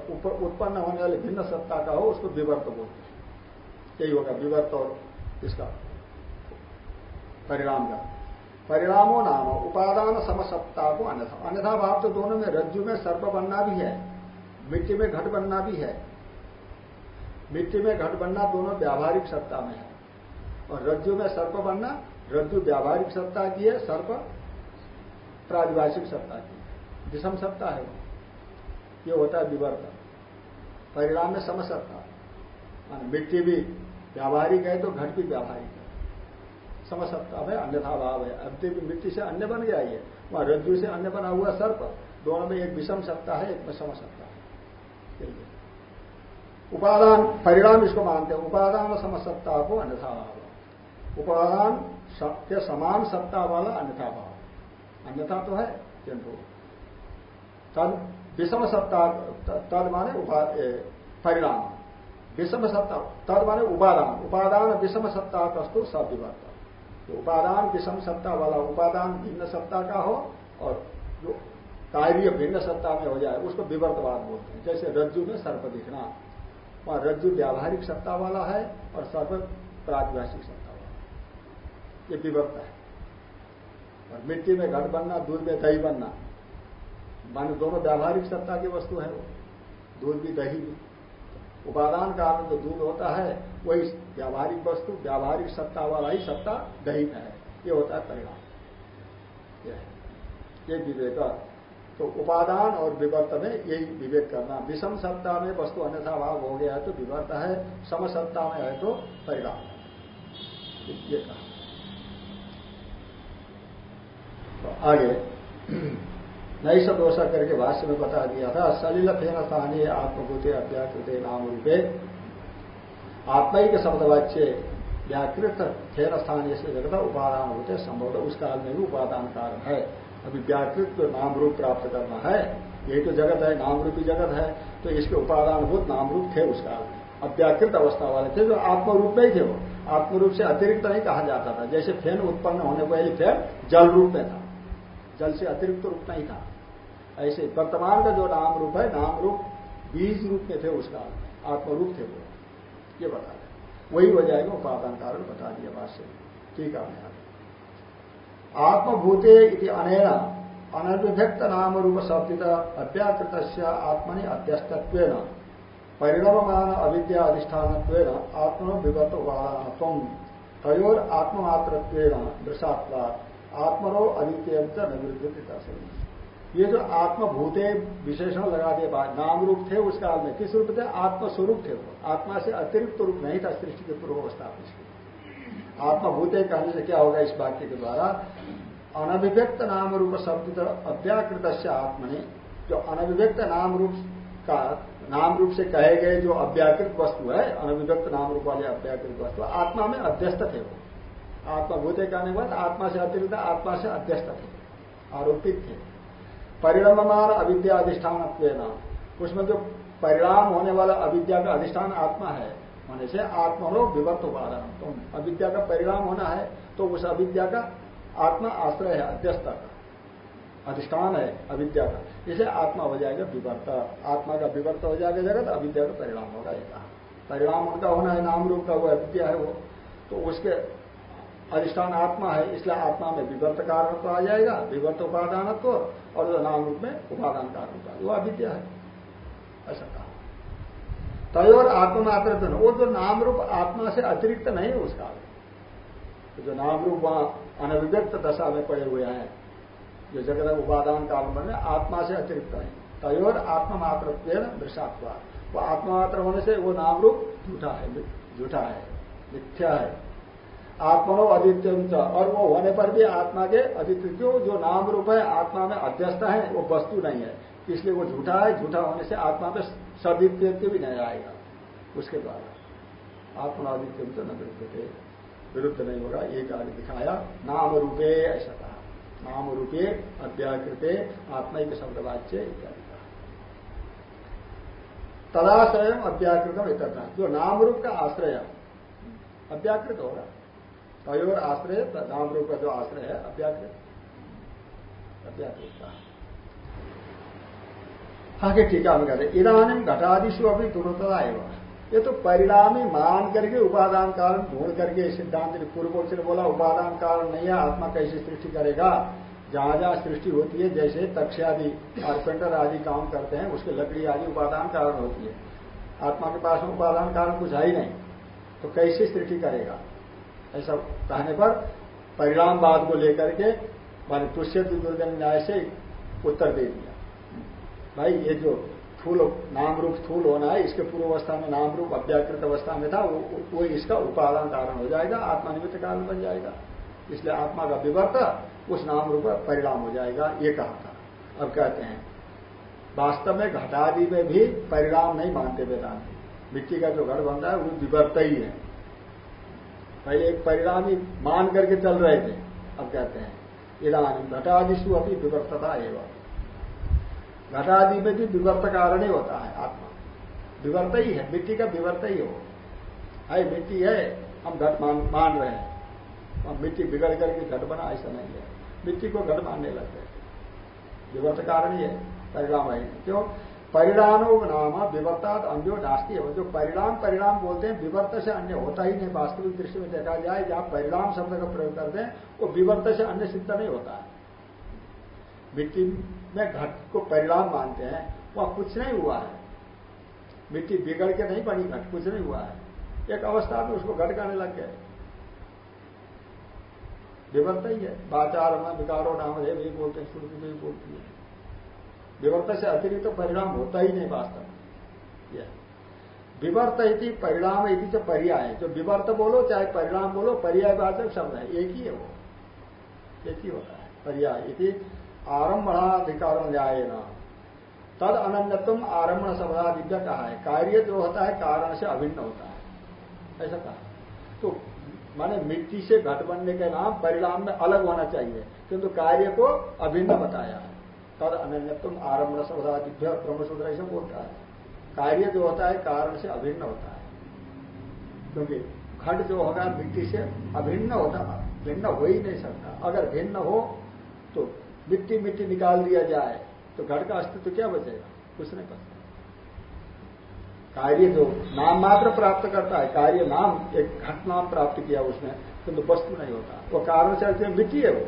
उत्पन्न होने वाले भिन्न सत्ता का हो, उसको विवर्त बोलते हैं। यही होगा, विवर्त और इसका परिणाम का। परिणामों नाम, उपादान समसत्ता को अन्यथा। अन्यथा भाव तो दोनों में, रज्जु में सर्प बनना भी है। मिट्टी में घट बनना भी है। मिट्टी में घट बनना दोनों व्यावहारिक सत्ता में है। और रज्जु में सर्प बनना, रज्जु व्यावहारिक सत्ता की है, सर्प प्रादिभाषिक सत्ता की विषम सत्ता है वो। ये होता है विवर्तन। परिणाम में समसत्ता मान मिट्टी भी व्यावहारिक है तो घट भी व्यावहारिक है। समसत्ता में अन्यथा भाव है। भी मिट्टी से अन्य बन गया ये। वहाँ रज्जु से अन्य बना हुआ सर्प। दोनों में एक विषम सत्ता है, एक में समसत्ता है। उपादान, परिणाम इसको मानते हैं। उपादान समसत्ता को अन्यथा भाव। उपादान के समान सत्ता वाला अन्यथा भाव। अन्यथा तो है, किंतु तद विषम सत्ता तद माने परिणाम। विषम सत्ता, तद माने उपादान। उपादान विषम सत्ता कस्तु सब विवर्त तो उपादान, विषम सत्ता वाला उपादान भिन्न सत्ता का हो और जो कार्य भिन्न सत्ता में हो जाए, उसको विवर्तवाद बोलते हैं। जैसे रज्जु में सर्प दिखना, वहाँ रज्जु व्यावहारिक सत्ता वाला है और सर्प प्रादिभाषिक सत्ता वाला ये विभक्त है। और मिट्टी में घट बनना, दूध में दही बनना, मान दोनों व्यावहारिक सत्ता की वस्तु है दूध भी दही भी। उपादान कारण जो दूध होता है, वही व्यावहारिक वस्तु, व्यावहारिक सत्ता वाला ही सत्ता दही में है। ये होता है परिणाम। ये विवेक तो उपादान और विवर्त में यही विवेक करना। विषम सत्ता में वस्तु अन्यथा भाव हो गया है तो विवर्त है समसत्ता में है तो परिणाम। है ये कहा। तो आगे नैश दोषा करके भाष्य में बता दिया था, सलिल फेन स्थानीय आत्मभूते अव्याकृत नाम रूपे। आत्मा ही के शब्दवाच्य व्याकृत फेन स्थानीय से जगत उपादान होते संभव उस काल में भी उपादान कारण है। अभी व्याकृत नाम रूप प्राप्त करना है, यही तो जगत है नाम रूपी जगत है तो इसके उपादानभूत नाम रूप थे उस काल में। अव्याकृत अवस्था वाले थे जो आत्मरूप में ही थे वो। आत्म रूप से अतिरिक्त नहीं कहा जाता था। जैसे फ़ैन उत्पन्न होने वाली फ़ैन जल रूप में था। जल से अतिरिक्त रूप नहीं था। ऐसे वर्तमान का जो नाम रूप है नाम रूप बीज रूप में थे उस काल में। आत्मरूप थे वो। ये बता दें वही हो जाएगा उपादान कारण बता दिया भाष्य ठीक है आत्मभूते अनेना अनभिव्यक्त नाम रूप शब्दित अव्याकृत आत्मनि अध्यस्तत्व परिणममान अविद्या अधिष्ठान आत्मनो विगत तयोर आत्ममात्र दृशात्वा आत्मनो अद्वितीय निवृत्ति ये जो आत्मभूते विशेषण लगा दिए नाम रूप थे उस काल में, किस रूप थे? आत्मस्वरूप थे वो। आत्मा से अतिरिक्त रूप नहीं था, सृष्टि के पूर्व अवस्था में। आत्मभूते कहने से क्या होगा इस वाक्य के द्वारा? अनभिव्यक्त नाम रूप शब्द अव्याकृत से आत्मनि, जो अनभिव्यक्त नाम रूप का नाम रूप से कहे गए जो अव्याकृत वस्तु है, अनभिव्यक्त नाम रूप वाले अव्याकृत वस्तु आत्मा में अध्यस्त थे वो। आत्मा भूते कहने के बाद आत्मा से अतिरिक्त आत्मा से अध्यस्त थे, आरोपित थे। परिणाममान अविद्या अधिष्ठान उसमें जो परिणाम होने वाला अविद्या का अधिष्ठान आत्मा है होने से आत्मा हो विवर्त उपादान। तो अविद्या का परिणाम होना है तो उस अविद्या का आत्मा आश्रय है अध्यस्त का अधिष्ठान है अविद्या का। इसे आत्मा हो जाएगा विवर्त। आत्मा का विवर्त हो जाएगा जगत, अविद्या का परिणाम होगा ये परिणाम उनका होना है, नाम रूप का वो अविद्या है वो। तो उसके अधिष्ठान आत्मा है, इसलिए आत्मा में विवर्त कारण तो आ जाएगा, विवर्त उपादानत्व और जो नाम रूप में उपादान कारण का वो अविद्या है। ऐसा। कहा तय और आत्मात्र वो जो नाम रूप आत्मा से अतिरिक्त नहीं है उसका। जो नाम रूप वहाँ अनभिव्यक्त दशा में पड़े हुए हैं, जो जगत उपादान काल में आत्मा से अतिरिक्त नहीं। तयोर आत्मा मात्र दृशात्वा वो आत्मा मात्र होने से वो नाम रूप झूठा है झूठा है, मिथ्या है। आत्मनो अदित्य और वो होने पर भी आत्मा के अदित्य जो नाम रूप है, आत्मा में अध्यस्त है, वो वस्तु नहीं है। इसलिए वो झूठा है, झूठा होने से आत्मा में सदित्य भी नहीं आएगा। उसके द्वारा आत्मा आदित्य न विरुद्ध विरुद्ध नहीं होगा एक आगे दिखाया। नाम रूपे, ऐसा कहा। नाम रूपे, अव्याकृते, आत्मिक शब्दवाच्य इत्यादि कहा। तदाश्रय अव्याकृतम इतना जो नाम रूप का आश्रय, अव्याकृत होगा। तयोर आश्रय, नाम रूप का जो आश्रय है, अव्याकृत। अव्याकृत का आगे टीका में कहते इधानी घटादिशु अभी दुर्तता एवं। ये तो परिणामी मान करके उपादान कारण ढूंढ करके सिद्धांत पूर्व पक्ष ने बोला, उपादान कारण नहीं है, आत्मा कैसे सृष्टि करेगा? जहाँ जहाँ सृष्टि होती है, जैसे तक्ष्यादि कारपेंटर आदि काम करते हैं, उसके लकड़ी आदि उपादान कारण होती है। आत्मा के पास में उपादान कारण कुछ है ही नहीं तो कैसे सृष्टि करेगा? ऐसा कहने पर परिणामवाद को लेकर के, मान तुष्य दुर्जन न्याय से उत्तर दे दिया। भाई ये जो स्थूल नाम रूप स्थूल होना है इसके पूर्व अवस्था में नाम रूप अव्याकृत अवस्था में था वो, वो इसका उपादान कारण हो जाएगा आत्मानिमित्त कारण बन जाएगा। इसलिए आत्मा का विवर्त उस नाम रूप परिणाम हो जाएगा ये कहा था। अब कहते हैं वास्तव में घटादि में भी परिणाम नहीं मानते वेदांत। मिट्टी का जो घर बनता है वो विवर्त ही है। पहले एक परिणाम ही मान करके चल रहे थे। अब कहते हैं इधानी घटादिशु अभी विवर्तता एवं। घटादि में भी विवर्त कारण ही होता है आत्मा। विवर्त ही है मिट्टी का विवर्त ही हो। है मिट्टी है हम घट मान, मान रहे हैं। हम मिट्टी बिगड़ करके घट बना ऐसा नहीं है। मिट्टी को घट मानने लगते हैं। विवर्त कारण ही है परिणाम है। क्यों? परिणाम नाम विवर्ताद अन्यो नास्ती। है जो परिणाम परिणाम बोलते हैं विवर्त से अन्य होता ही नहीं। वास्तविक दृष्टि में देखा जाए जहाँ परिणाम शब्द का प्रयोग करते हैं वो विवर्त से अन्य सिद्ध नहीं होता। है मिट्टी में घट को परिणाम मानते हैं, वह कुछ नहीं हुआ है। मिट्टी बिगड़ के नहीं बनी, घट कुछ नहीं हुआ है। एक अवस्था में उसको घट करने लग गए। विवर्त ही है। बाचार विकारो नाम है भी बोलते हैं श्रुति भी बोलती है। विवर्त से अतिरिक्त तो परिणाम होता ही नहीं वास्तव में। विवर्त इति परिणाम इति जो पर्याय। जो विवर्त बोलो, चाहे परिणाम बोलो, पर्याय पर्यायवाचक शब्द है। एक ही है वो। एक ही होता है। पर्याय इति आरंभणाधिकार न तद अनन्यत्म आरंभण शब्दादिव्य कहा है। कार्य जो होता है, कारण से अभिन्न होता है। ऐसा कहा। तो माने मिट्टी से घट बनने के नाम परिणाम में अलग होना चाहिए। किंतु कार्य को अभिन्न बताया। है तद अनन्यत्म आरंभ शब्दादिव्य ब्रह्मसूत्र ऐसा बोलता है। कार्य जो होता है, कारण से अभिन्न होता है। क्योंकि घट जो होगा, मिट्टी से अभिन्न होता, भिन्न हो ही नहीं सकता। अगर भिन्न हो तो मिट्टी मिट्टी निकाल दिया जाए तो घट का अस्तित्व क्या बचेगा? कुछ नहीं बचेगा कार्य जो नाम मात्र प्राप्त करता है, कार्य नाम एक घट नाम प्राप्त किया उसने किंतु तो वस्तु नहीं होता। वो कारण से मिट्टी है वो,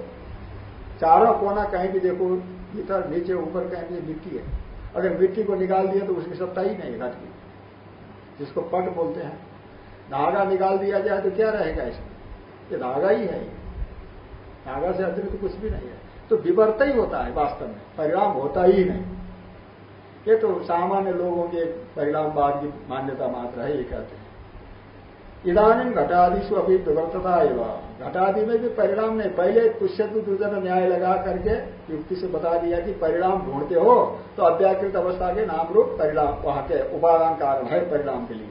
चारों कोना कहीं भी देखो भीतर नीचे ऊपर कहेंगे मिट्टी है। अगर मिट्टी को निकाल दिया तो उसकी सत्ता ही नहीं घट की। जिसको पट बोलते हैं। धागा निकाल दिया जाए तो क्या रहेगा इसमें? ये धागा ही है। धागा से अतिरिक्त तो कुछ भी नहीं है। तो विवर्त ही होता है वास्तव में, परिणाम होता ही नहीं। ये तो सामान्य लोगों के परिणामवाद की मान्यता मात्र है, ये कहते हैं। इधानी घटादिशु अभी विवर्तता एवं। घटादि में भी परिणाम नहीं, पहले तुष्य दुर्जन न्याय लगा करके युक्ति से बता दिया कि परिणाम ढूंढते हो तो अव्याकृत अवस्था के नाम रूप परिणाम, वहाँ के उपादान कारण है परिणाम के लिए,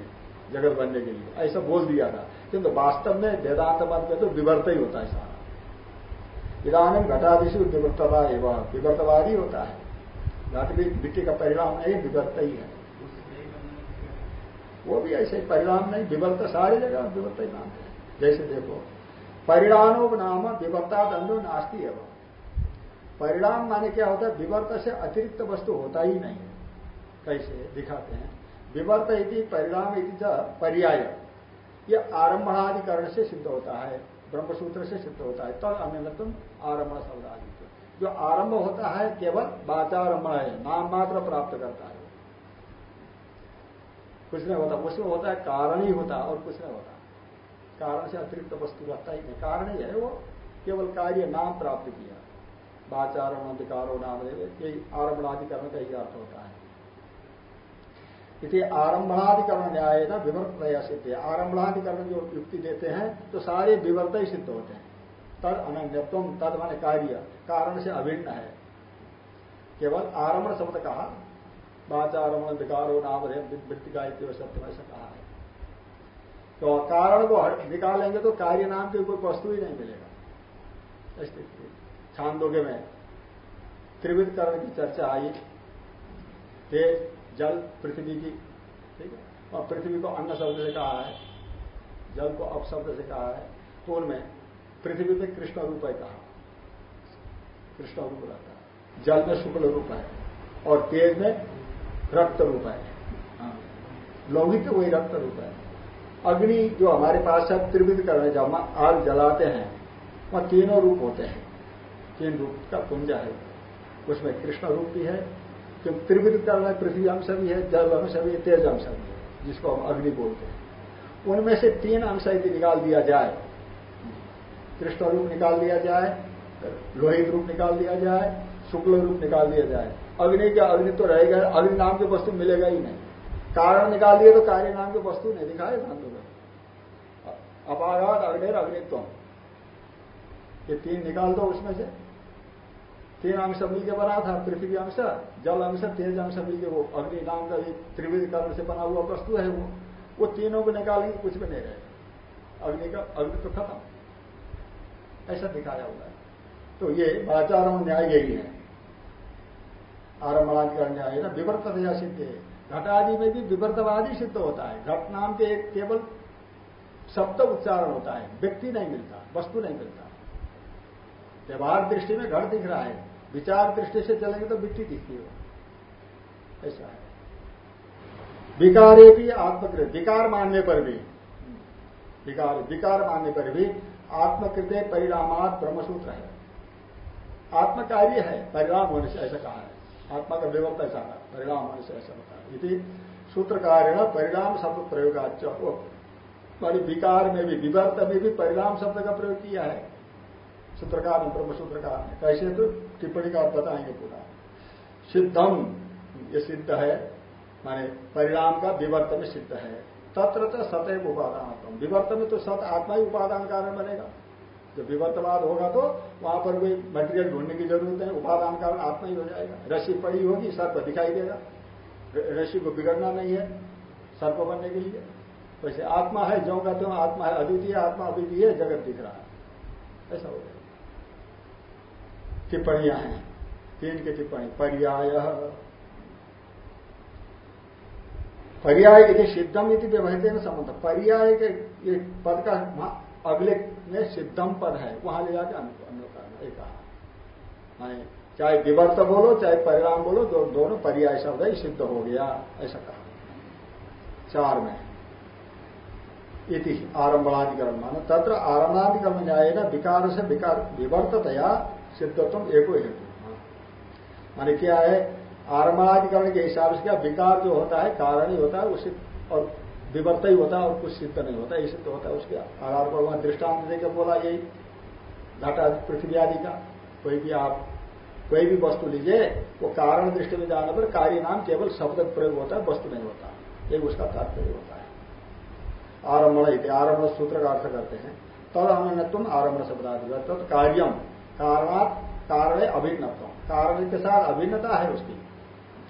जगत बनने के लिए। ऐसा बोल दिया था। किंतु वास्तव में वेदांत मत में तो विवर्त ही होता है इधानी घटादिशु विवर्तता एवं, विवर्तवादी होता है। घट भी मिट्टी का परिणाम नहीं विवर्त ही है। वो भी ऐसे परिणाम नहीं, विवर्त सारी जगह विवर्त ही नाम है। जैसे देखो, परिणामों नाम विवर्ता दंडो नास्ती है परिणाम माने क्या होता है? विवर्त से अतिरिक्त वस्तु होता ही नहीं कैसे? दिखाते हैं। विवर्त यदि परिणाम यदि पर्याय। ये आरंभाधिकरण से सिद्ध होता है। ब्रह्मसूत्र से सिद्ध होता है। तब अन्यतम आरंभ शब्द आदि जो आरंभ होता है, केवल बाचारंभ है, नाम मात्र प्राप्त करता है। कुछ नहीं होता उसमें होता है कारण ही होता और कुछ नहीं होता। कारण से अतिरिक्त वस्तु रहता ही नहीं। कारण ही है, वो केवल कार्य नाम प्राप्त किया। बाचारण अधिकारो, नाम, यही आरंभ आदि करने का ही अर्थ होता है। इति आरंभाधिकरण न्याय ना विवर्त नया सिद्ध है आरंभाधिकरण जो युक्ति देते हैं तो सारे विवर्त ही सिद्ध होते हैं। तद अनन्यत्व, तद माने कार्य, कारण से अभिन्न है। केवल आरंभ शब्द कहा, वाचारमण, विकारो, नाम वृत्तिका सत्य ऐसा कहा है। तो कारण को निकालेंगे तो कार्य नाम की कोई वस्तु ही नहीं मिलेगा। स्थिति छांदोगे में त्रिविधकरण की चर्चा आई। जल पृथ्वी की, ठीक है? और पृथ्वी को अन्न शब्द से कहा है, जल को अपशब्द से कहा है तो उनमें पृथ्वी में कृष्ण रूप है कहा। कृष्ण रूप रहता है। जल में शुक्ल रूप है और तेज में रक्त रूप है। हाँ। लौहिक वही रक्त रूप है। अग्नि जो हमारे पास है, त्रिविध करने जब हम आग जलाते हैं, वह तीनों रूप होते हैं। तीन रूप का पुंज है। उसमें कृष्ण रूप भी है क्योंकि त्रिविध करना पृथ्वी अंश भी है जल अंश भी है, तेज अंश भी है, जिसको हम अग्नि बोलते हैं। उनमें से तीन अंश यदि निकाल दिया जाए, कृष्ण रूप निकाल दिया जाए, लोहित रूप निकाल दिया जाए, शुक्ल रूप निकाल दिया जाए, अग्नि का अग्नि तो रहेगा अग्नि नाम की वस्तु मिलेगा ही नहीं। कारण निकाल दिए तो कार्य नाम की वस्तु नहीं, दिखाए धातु में अपाघात अग्नि अग्नित्व। ये तीन निकाल दो उसमें से। तीन अंश मिलकर बना था, पृथ्वी अंश, जल अंश, तेज अंश मिलकर वो अग्नि नाम का त्रिविध कारण से बना हुआ वस्तु है वो। वो तीनों को निकालेंगे कुछ भी नहीं रहेगा अग्नि का, अग्नि तो खत्म। ऐसा दिखाया हुआ है। तो ये आचारण न्याय यही है। आरंभणाधिकरण न्याय ना, विवर्ततया सिद्ध है। घटादि में भी विवर्तवादी सिद्ध होता है। घट नाम के एक केवल शब्द उच्चारण होता है। व्यक्ति नहीं मिलता, वस्तु नहीं मिलता। व्यवहार दृष्टि में घर दिख रहा है, विचार दृष्टि से चलेंगे तो मिट्टी दिखती हो ऐसा है। विकारे भी आत्मकृत, विकार मानने पर भी। विकार विकार मानने पर भी आत्मकृत परिणामात ब्रह्मसूत्र है। आत्मकार्य है परिणाम होने से ऐसा कहा है। आत्मा का विवर्त ऐसा है, परिणाम होने से ऐसा होता है। यदि सूत्रकारेण परिणाम शब्द प्रयोग मानी विकार में भी विवर्त में भी परिणाम शब्द का प्रयोग किया है। सूत्रकार ने ब्रह्म सूत्रकार। ने कैसे तो टिप्पणी का बताएँगे पूरा। सिद्धम, ये सिद्ध है, माने परिणाम का विवर्त में सिद्ध है। तत्र तो सतैव उपादान विवर्त में तो सत आत्मा ही उपादान कारण बनेगा। जब विवर्तवाद होगा तो वहाँ पर कोई मटेरियल ढूँढने की ज़रूरत है उपादान कारण आत्मा ही हो जाएगा। रस्सी पड़ी होगी, सर्प दिखाई देगा। रस्सी को बिगड़ना नहीं है, सर्प बनने के लिए। वैसे आत्मा है जो कहते हो आत्मा है, अद्वितीय आत्मा, अद्वितीय जगत दिख रहा है। ऐसा हो जाएगा टिप्पणियाँ हैं। तीन की टिप्पणी पर्याय। पर्याय यदि सिद्धम यदि व्यवहित संबंध। पर्याय के ये पद का अगले में सिद्धम पद है वहाँ ले जाकर अन्य करना कहा। चाहे विवर्त बोलो चाहे परिणाम बोलो दो, दोनों पर्याय शब्द ही सिद्ध हो गया ऐसा कहा। चार में। इति आरंभाधिकरण माना तत्र आरंभाधिकरण न्याय ना विकार से विकार विवर्ततया सिद्धत्व एको हेतु माने क्या है? आरमाधिकरण के हिसाब से क्या विकार जो होता है, कारण ही होता है, उसी और विवर्त ही होता है और कुछ सिद्ध नहीं होता ये सिद्ध होता है। उसके आधार पर वहाँ दृष्टांत देकर बोला यही। घटा पृथ्वी आदि का, कोई भी आप, कोई भी वस्तु लीजिए, वो कारण दृष्टि में जाने पर कार्य नाम केवल शब्द प्रयोग होता है, वस्तु नहीं होता। ये उसका तात्पर्य होता है। आरंभ आरंभ सूत्र का अर्थ करते हैं। तद अनन्यत्व आरंभ शब्दाधिक तद कार्यम। कारणात कारण अभिन्नत्व। कारण के साथ अभिन्नता है उसकी।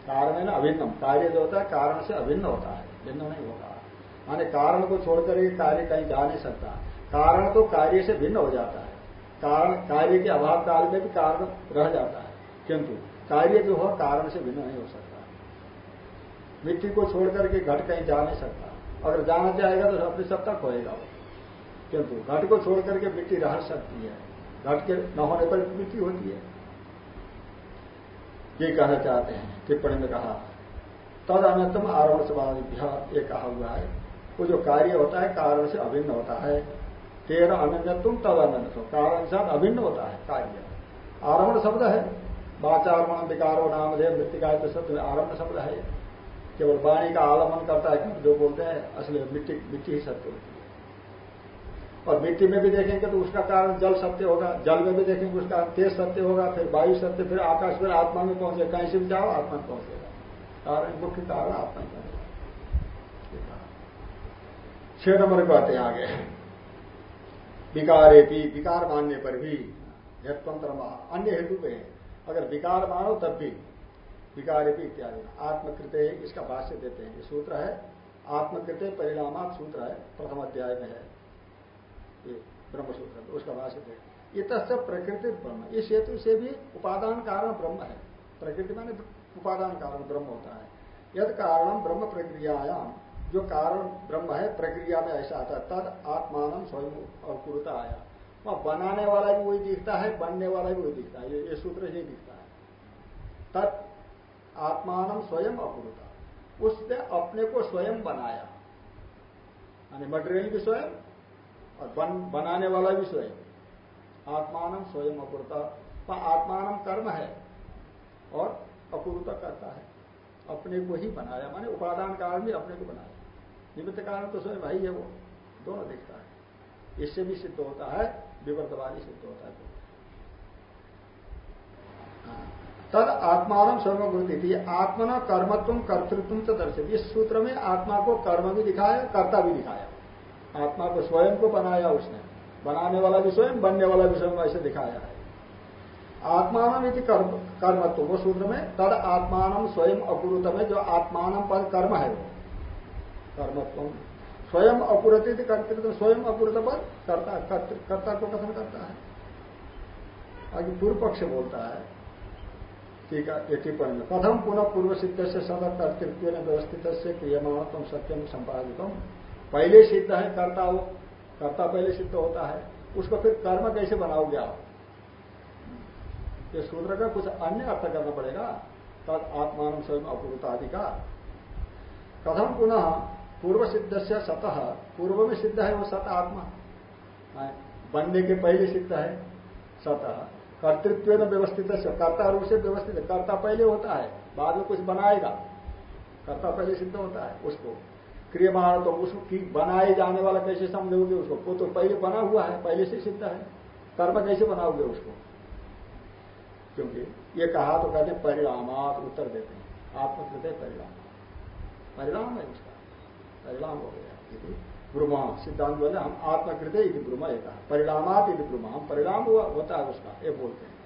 कारण ना अभिन्नम। कार्य जो होता है, कारण से अभिन्न होता है। भिन्न नहीं होता। माने कारण को छोड़कर ये कार्य कहीं जा नहीं सकता। कारण तो कार्य से भिन्न हो जाता है। कारण, कार्य के अभाव काल में भी कारण रह जाता है। किंतु कार्य जो हो, कारण से भिन्न नहीं हो सकता। मिट्टी को छोड़कर के घट कहीं जा नहीं सकता। अगर जाना जाएगा तो अपनी सत्ता खोएगा वो। किंतु घट को छोड़कर के मिट्टी रह सकती है। घट के न होने पर मिट्टी होती है? ये कहना चाहते हैं। टिप्पणी में कहा, तद अनंतम आरंभ स्वभाव ये कहा हुआ है। वो जो कार्य होता है, कारण से अभिन्न होता है। तेरह अनन्य तुम तद अनंत कारण के साथ अभिन्न होता है कार्य। आरंभ शब्द है। वाचारमण, विकारो नाम दे मृतिका शब्द में आरंभ शब्द है। केवल वाणी का आलमन करता है, जो बोलते हैं, असली मिट्टी मिट्टी ही सत्य होती है। और मिट्टी में भी देखेंगे तो उसका कारण जल सत्य होगा, जल में भी देखेंगे उसका तेज सत्य होगा, फिर वायु सत्य, फिर आकाश, फिर आत्मा में पहुँचे कहीं से भी जाओ आत्मा में पहुंचेगा कारण, मुख्य कारण आत्मा में छह नंबर की बातें आगे विकारे भी विकार मानने पर भी यत्वंत्र अन्य हेतु पे है। अगर विकार मानो तब भी विकारे भी इत्यादि। आत्मकृत इसका भाष्य देते हैं। ये सूत्र है, आत्मकृत परिणामात सूत्र है, प्रथम अध्याय में है। ब्रह्म सूत्र उसका भाष्य थे इत प्रकृति ब्रह्म इस हेतु से भी उपादान कारण ब्रह्म है। प्रकृति माने उपादान कारण ब्रह्म होता है। यद कारण ब्रह्म प्रक्रियायाम जो कारण ब्रह्म है, प्रक्रिया में ऐसा आता है, तद आत्मान स्वयं और कुरुता आया। वहाँ बनाने वाला भी वही दिखता है, बनने वाला भी वही दिखता है। ये सूत्र ही दिखता है। तद आत्मान स्वयं अकुरुता उसने अपने को स्वयं बनाया। मटेरियल भी स्वयं और बन, बनाने वाला भी स्वयं। आत्मान स्वयं अपूर्ता। आत्मान कर्म है और अपूर्ता करता है। अपने को ही बनाया। माने उपादान कारण भी अपने को बनाया। निमित्त कारण तो स्वयं भाई है वो। दोनों दिखता है। इससे भी सिद्ध होता है विवर्तवादी सिद्ध होता है। हाँ। तद आत्मान स्वयं गुरुति थी आत्मना कर्मत्व कर्तृत्व से दर्शित। इस सूत्र में आत्मा को कर्म भी दिखाया कर्ता भी दिखाया। आत्मा को स्वयं को बनाया उसने। बनाने वाला भी स्वयं, बनने वाला भी स्वयं ऐसे दिखाया है। आत्मान यदि कर्म, कर्मत्व। वो सूत्र में तद आत्मान स्वयं अपुरुत में जो आत्मान पद कर्म है वो। कर्मत्व। स्वयं अपुरत कर्तृत्व, स्वयं अपुरत पद करता, कर्ता को कथन करता है। आगे पूर्व पक्ष बोलता है, ठीक है टिप्पणी में। कथम पुनः पूर्व सिद्ध से सदर कर्तृत्व व्यवस्थित से क्रियमाण सत्यम संपादितम? पहले सिद्ध है कर्ता वो कर्ता पहले सिद्ध होता है उसको फिर कर्म कैसे बनाओगे आप? ये सूत्र का कुछ अन्य अर्थ करना पड़ेगा तद आत्मान स्वयं अपूर्वता आदि का। कथम पुनः पूर्व सिद्ध से सतह पूर्व में सिद्ध है वो सत आत्मा? हाँ, बनने के पहले सिद्ध है सतह कर्तृत्व में व्यवस्थित कर्ता रूप से व्यवस्थित है कर्ता पहले होता है बाद में कुछ बनाएगा। कर्ता पहले सिद्ध होता है उसको। क्रियमाण तो उसको बनाए जाने वाला कैसे समझोगे उसको? वो तो पहले बना हुआ है, पहले से सिद्ध है। कर्म कैसे बनाओगे उसको? क्योंकि ये कहा तो कहते परिणामात उत्तर देते हैं। आत्मकृत परिणाम। परिणाम है उसका। परिणाम हो गया। ब्रह्मा सिद्धांत बोले, हम आत्मकृत यदि ब्रह्मा ये कहा। परिणामात यदि ब्रह्मा हम परिणाम हुआ, होता है उसका, ये बोलते हैं।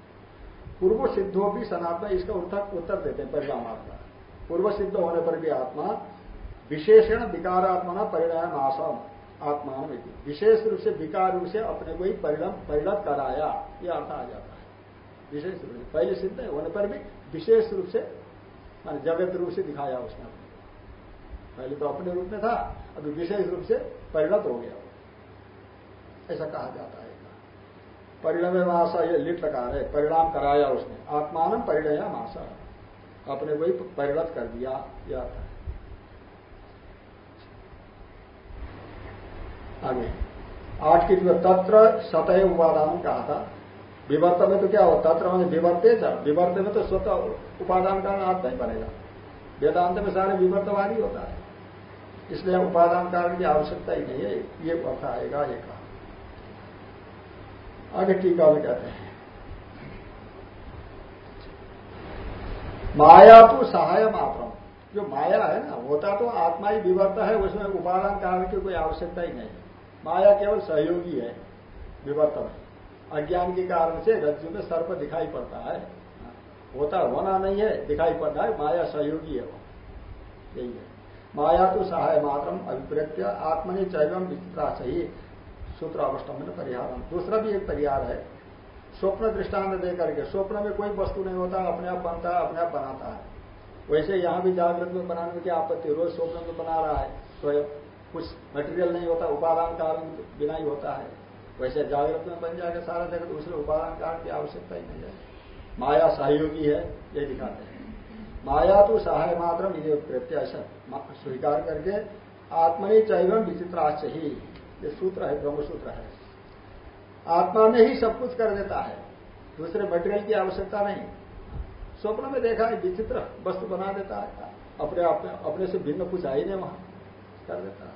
पूर्व सिद्धो भी सनातन, इसका उत्तर उत्तर देते हैं, परिणामात का। पूर्व सिद्ध होने पर भी आत्मा विशेषण विकारात्मना परिणाम आसम आत्मान विशेष रूप से विकार रूप से अपने को ही परिणाम परिणत कराया यह अर्थ आ जाता है। विशेष रूप से, पहले सिद्ध होने पर भी विशेष रूप से, मान जगत रूप से दिखाया उसने। पहले तो अपने रूप में था, अभी विशेष रूप से परिणत हो गया। ऐसा कहा जाता है। परिणम मासा ये लिट लगा है। परिणाम कराया उसने। आत्मान परिणय मासा अपने को ही परिणत कर दिया यह अर्थ आगे। आठ की जो तत्र सतय उपादान कहा था, विवर्त में तो क्या हो, तत्र मैंने विवर्ते विवर्त में तो स्वतः उपादान कारण आत्मा ही बनेगा। वेदांत में सारे विवर्तवान ही होता है। इसलिए उपादान कारण की आवश्यकता ही नहीं है, ये अर्थ आएगा ये कहा आगे टीका में कहते हैं। माया तो सहाय मात्र। जो माया है ना, होता तो आत्मा ही विवर्त है, उसमें उपादान कारण की कोई आवश्यकता ही नहीं माया केवल सहयोगी है विवर्त में अज्ञान के कारण से रज्जु में सर्प दिखाई पड़ता है। होता होना नहीं है, दिखाई पड़ता है, माया सहयोगी है वो। यही है। माया तो सहाय मात्रम, अभिप्रत्य, आत्मनि चैवम विचित्रा सही। सूत्र अवस्टम परिहार दूसरा भी एक परिहार है। स्वप्न दृष्टांत दे करके, स्वप्न में कोई वस्तु नहीं होता, अपने आप बनता है, अपने आप बनाता है। वैसे यहाँ भी जागृत में बनाने की आपत्ति रोज स्वप्न में बना रहा है, स्वयं। कुछ मटेरियल नहीं होता उपादान कारण बिना ही होता है। वैसे जागृत में बन जाएगा सारा जगत, उसमें उपादान कारण की आवश्यकता ही नहीं है। माया सहयोगी है, ये दिखाते हैं। माया तो सहाय मात्र इधे प्रत्याशा स्वीकार करके आत्मनि चैवन विचित्राश्च ही ये सूत्र है ब्रह्म सूत्र है। आत्मा में ही सब कुछ कर देता है। दूसरे मटेरियल की आवश्यकता नहीं। स्वप्न में देखा है, विचित्र वस्तु बना देता है। अपने आप में, अपने से भिन्न कुछ आई नहीं वहाँ। कर देता है।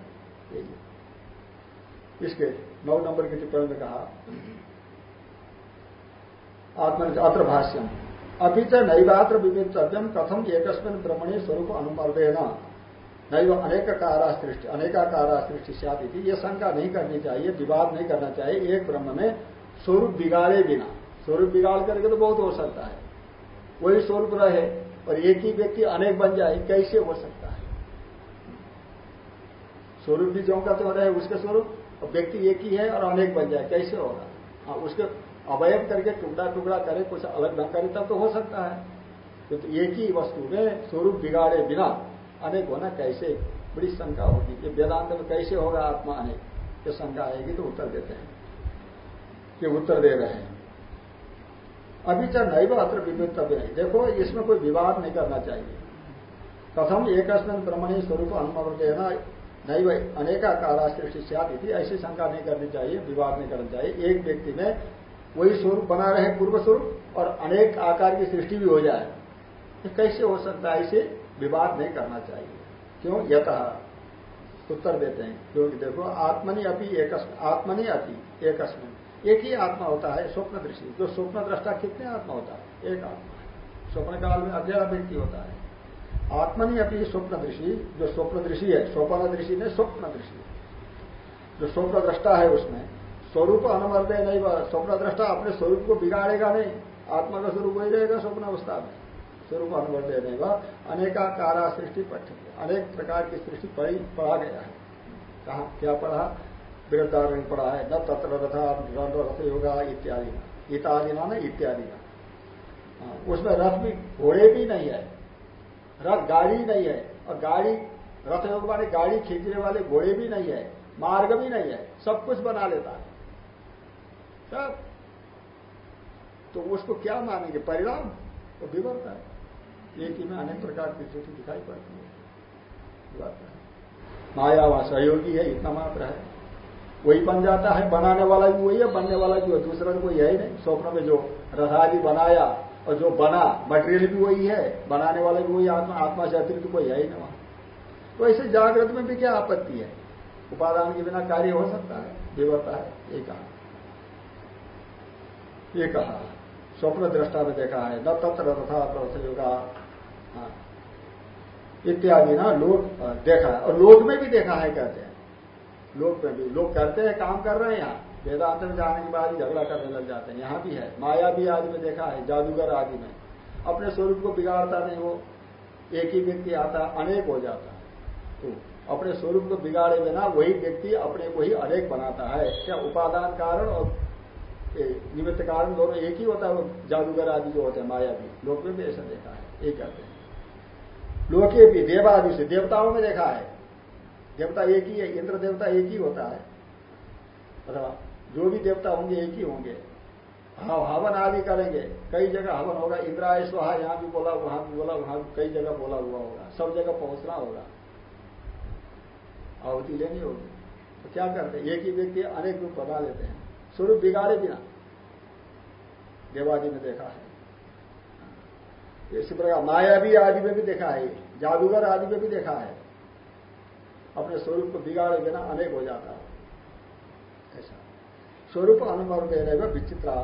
इसके नौ नंबर की टिप्पणी में कहा आत्मा अत्र भाष्यम अभी च नैवात्र विविधव्यम कथम एक ब्रह्मणी स्वरूप अनुमर्देना। नैव अनेक कारा सृष्टि, अनेकाकारा सृष्टि थी ये शंका नहीं करनी चाहिए, विवाद नहीं करना चाहिए, एक ब्रह्म में स्वरूप बिगाड़े बिना। स्वरूप बिगाड़ करके तो बहुत हो सकता है। वही स्वरूप रहे और एक ही व्यक्ति अनेक बन जाए, कैसे हो सकता है? स्वरूप भी जो का तो रहे, उसके स्वरूप और व्यक्ति एक ही है और अनेक बन जाए, कैसे होगा? हाँ उसके अवयव करके टुकड़ा टुकड़ा करे, कुछ अलग ढंग करे, तब तो हो सकता है। तो तो एक ही वस्तु में स्वरूप बिगाड़े बिना अनेक होना कैसे? बड़ी शंका होगी कि वेदांत में कैसे होगा आत्मा अनेक? ये शंका आएगी तो उत्तर देते हैं। कि उत्तर दे रहे हैं। अभी चाहे नैव अत्र विविधव्य नहीं देखो, इसमें कोई विवाद नहीं करना चाहिए। कथम एक स्वरूप अनुभव देना नैव अनेकाकारा सृष्टि थी ऐसी शंका नहीं करनी चाहिए, विवाद नहीं करना चाहिए। एक व्यक्ति में वही स्वरूप बना रहे, पूर्व स्वरूप, और अनेक आकार की सृष्टि भी हो जाए तो कैसे हो सकता है इसे विवाद नहीं करना चाहिए? क्यों? यथ उत्तर देते हैं, क्योंकि देखो, आत्मनि अपनी एक आत्मनि अपनी एक एक ही आत्मा होता है स्वप्न दृष्टि जो स्वप्न दृष्टा कितने आत्मा होता है? एक आत्मा है। स्वप्न काल में अकेला व्यक्ति होता है। आत्मनि अपनी स्वप्न दृषि जो स्वप्न दृषि है स्वप्न दृषि ने स्वप्न दृष्टि जो स्वप्न दृष्टा है उसमें, स्वरूप अनुमर्दय नहीं स्वप्न दृष्टा अपने स्वरूप को बिगाड़ेगा नहीं, आत्मा का स्वरूप वही रहेगा स्वप्न अवस्था में। स्वरूप अनुवर्तय नहीं अनेकाकारा सृष्टि अनेक प्रकार की सृष्टि पढ़ी गया है। कहा, क्या पढ़ा? वृद्धारण पढ़ा है, न तत्र रथा रथ योगा इत्यादि। इत्यादि ना इत्यादि। ना उसमें रथ भी घोड़े भी नहीं है। रथ गाड़ी नहीं है और गाड़ी, रथ योग वाले गाड़ी खींचने वाले घोड़े भी नहीं है, मार्ग भी नहीं है, सब कुछ बना लेता है। सब। तो उसको क्या मानेंगे? परिणाम? वो विवर्त है। एक ही में अनेक प्रकार की स्थिति दिखाई पड़ती है। माया व सहयोगी है, इतना मात्र है। वही बन जाता है, बनाने वाला भी वही है, बनने वाला भी दूसरा तो कोई है ही नहीं। स्वप्न में जो रथादि बनाया और जो बना मटेरियल भी वही है, बनाने वाला भी वही आत्मा आत्मा से अतिरिक्त कोई है ही ना वहाँ। तो ऐसे जागृत में भी क्या आपत्ति है? उपादान के बिना कार्य हो सकता है, विवरता है एक कहा। ये कहा। स्वप्न दृष्टा में देखा है, न तत्र रथा रथ योगा हाँ। इत्यादि ना, लोग देखा है। और लोक में भी देखा है, कहते हैं। लोक में भी। लोग करते हैं, काम कर रहे हैं यहाँ। वेदांत में जाने के बाद ही झगड़ा करने लग जाते हैं। यहाँ भी है। माया भी आदि में देखा है, जादूगर आदि में। अपने स्वरूप को बिगाड़ता नहीं, वो एक ही व्यक्ति आता, अनेक हो जाता। तो अपने स्वरूप को बिगाड़े बिना वही व्यक्ति अपने को ही अनेक बनाता है। क्या उपादान कारण और निमित्त कारण दोनों एक ही होता है? वो जादूगर आदि जो होते हैं, माया भी। लोक में भी ऐसा देखा है। एक कहते हैं। लोके भी, देवादि से, देवताओं में देखा है। देवता एक ही है, इंद्र देवता एक ही होता है। अथवा जो भी देवता होंगे एक ही होंगे। हाँ हवन आदि करेंगे। कई जगह हवन होगा, इंद्राय स्वाहा यहाँ भी बोला, वहाँ भी बोला, वहाँ भी कई जगह बोला हुआ होगा। सब जगह पहुँचना होगा। आहुति लेनी होगी। तो क्या करते एक ही व्यक्ति अनेक रूप बना लेते हैं। स्वरूप बिगाड़े बिना। देवादि में देखा है। इसी प्रकार मायावी आदि में भी देखा है। जादूगर आदि में भी देखा है। अपने स्वरूप को बिगाड़े बिना अनेक हो जाता है। ऐसा। स्वरूप अनुमान दे रहे विचित्रा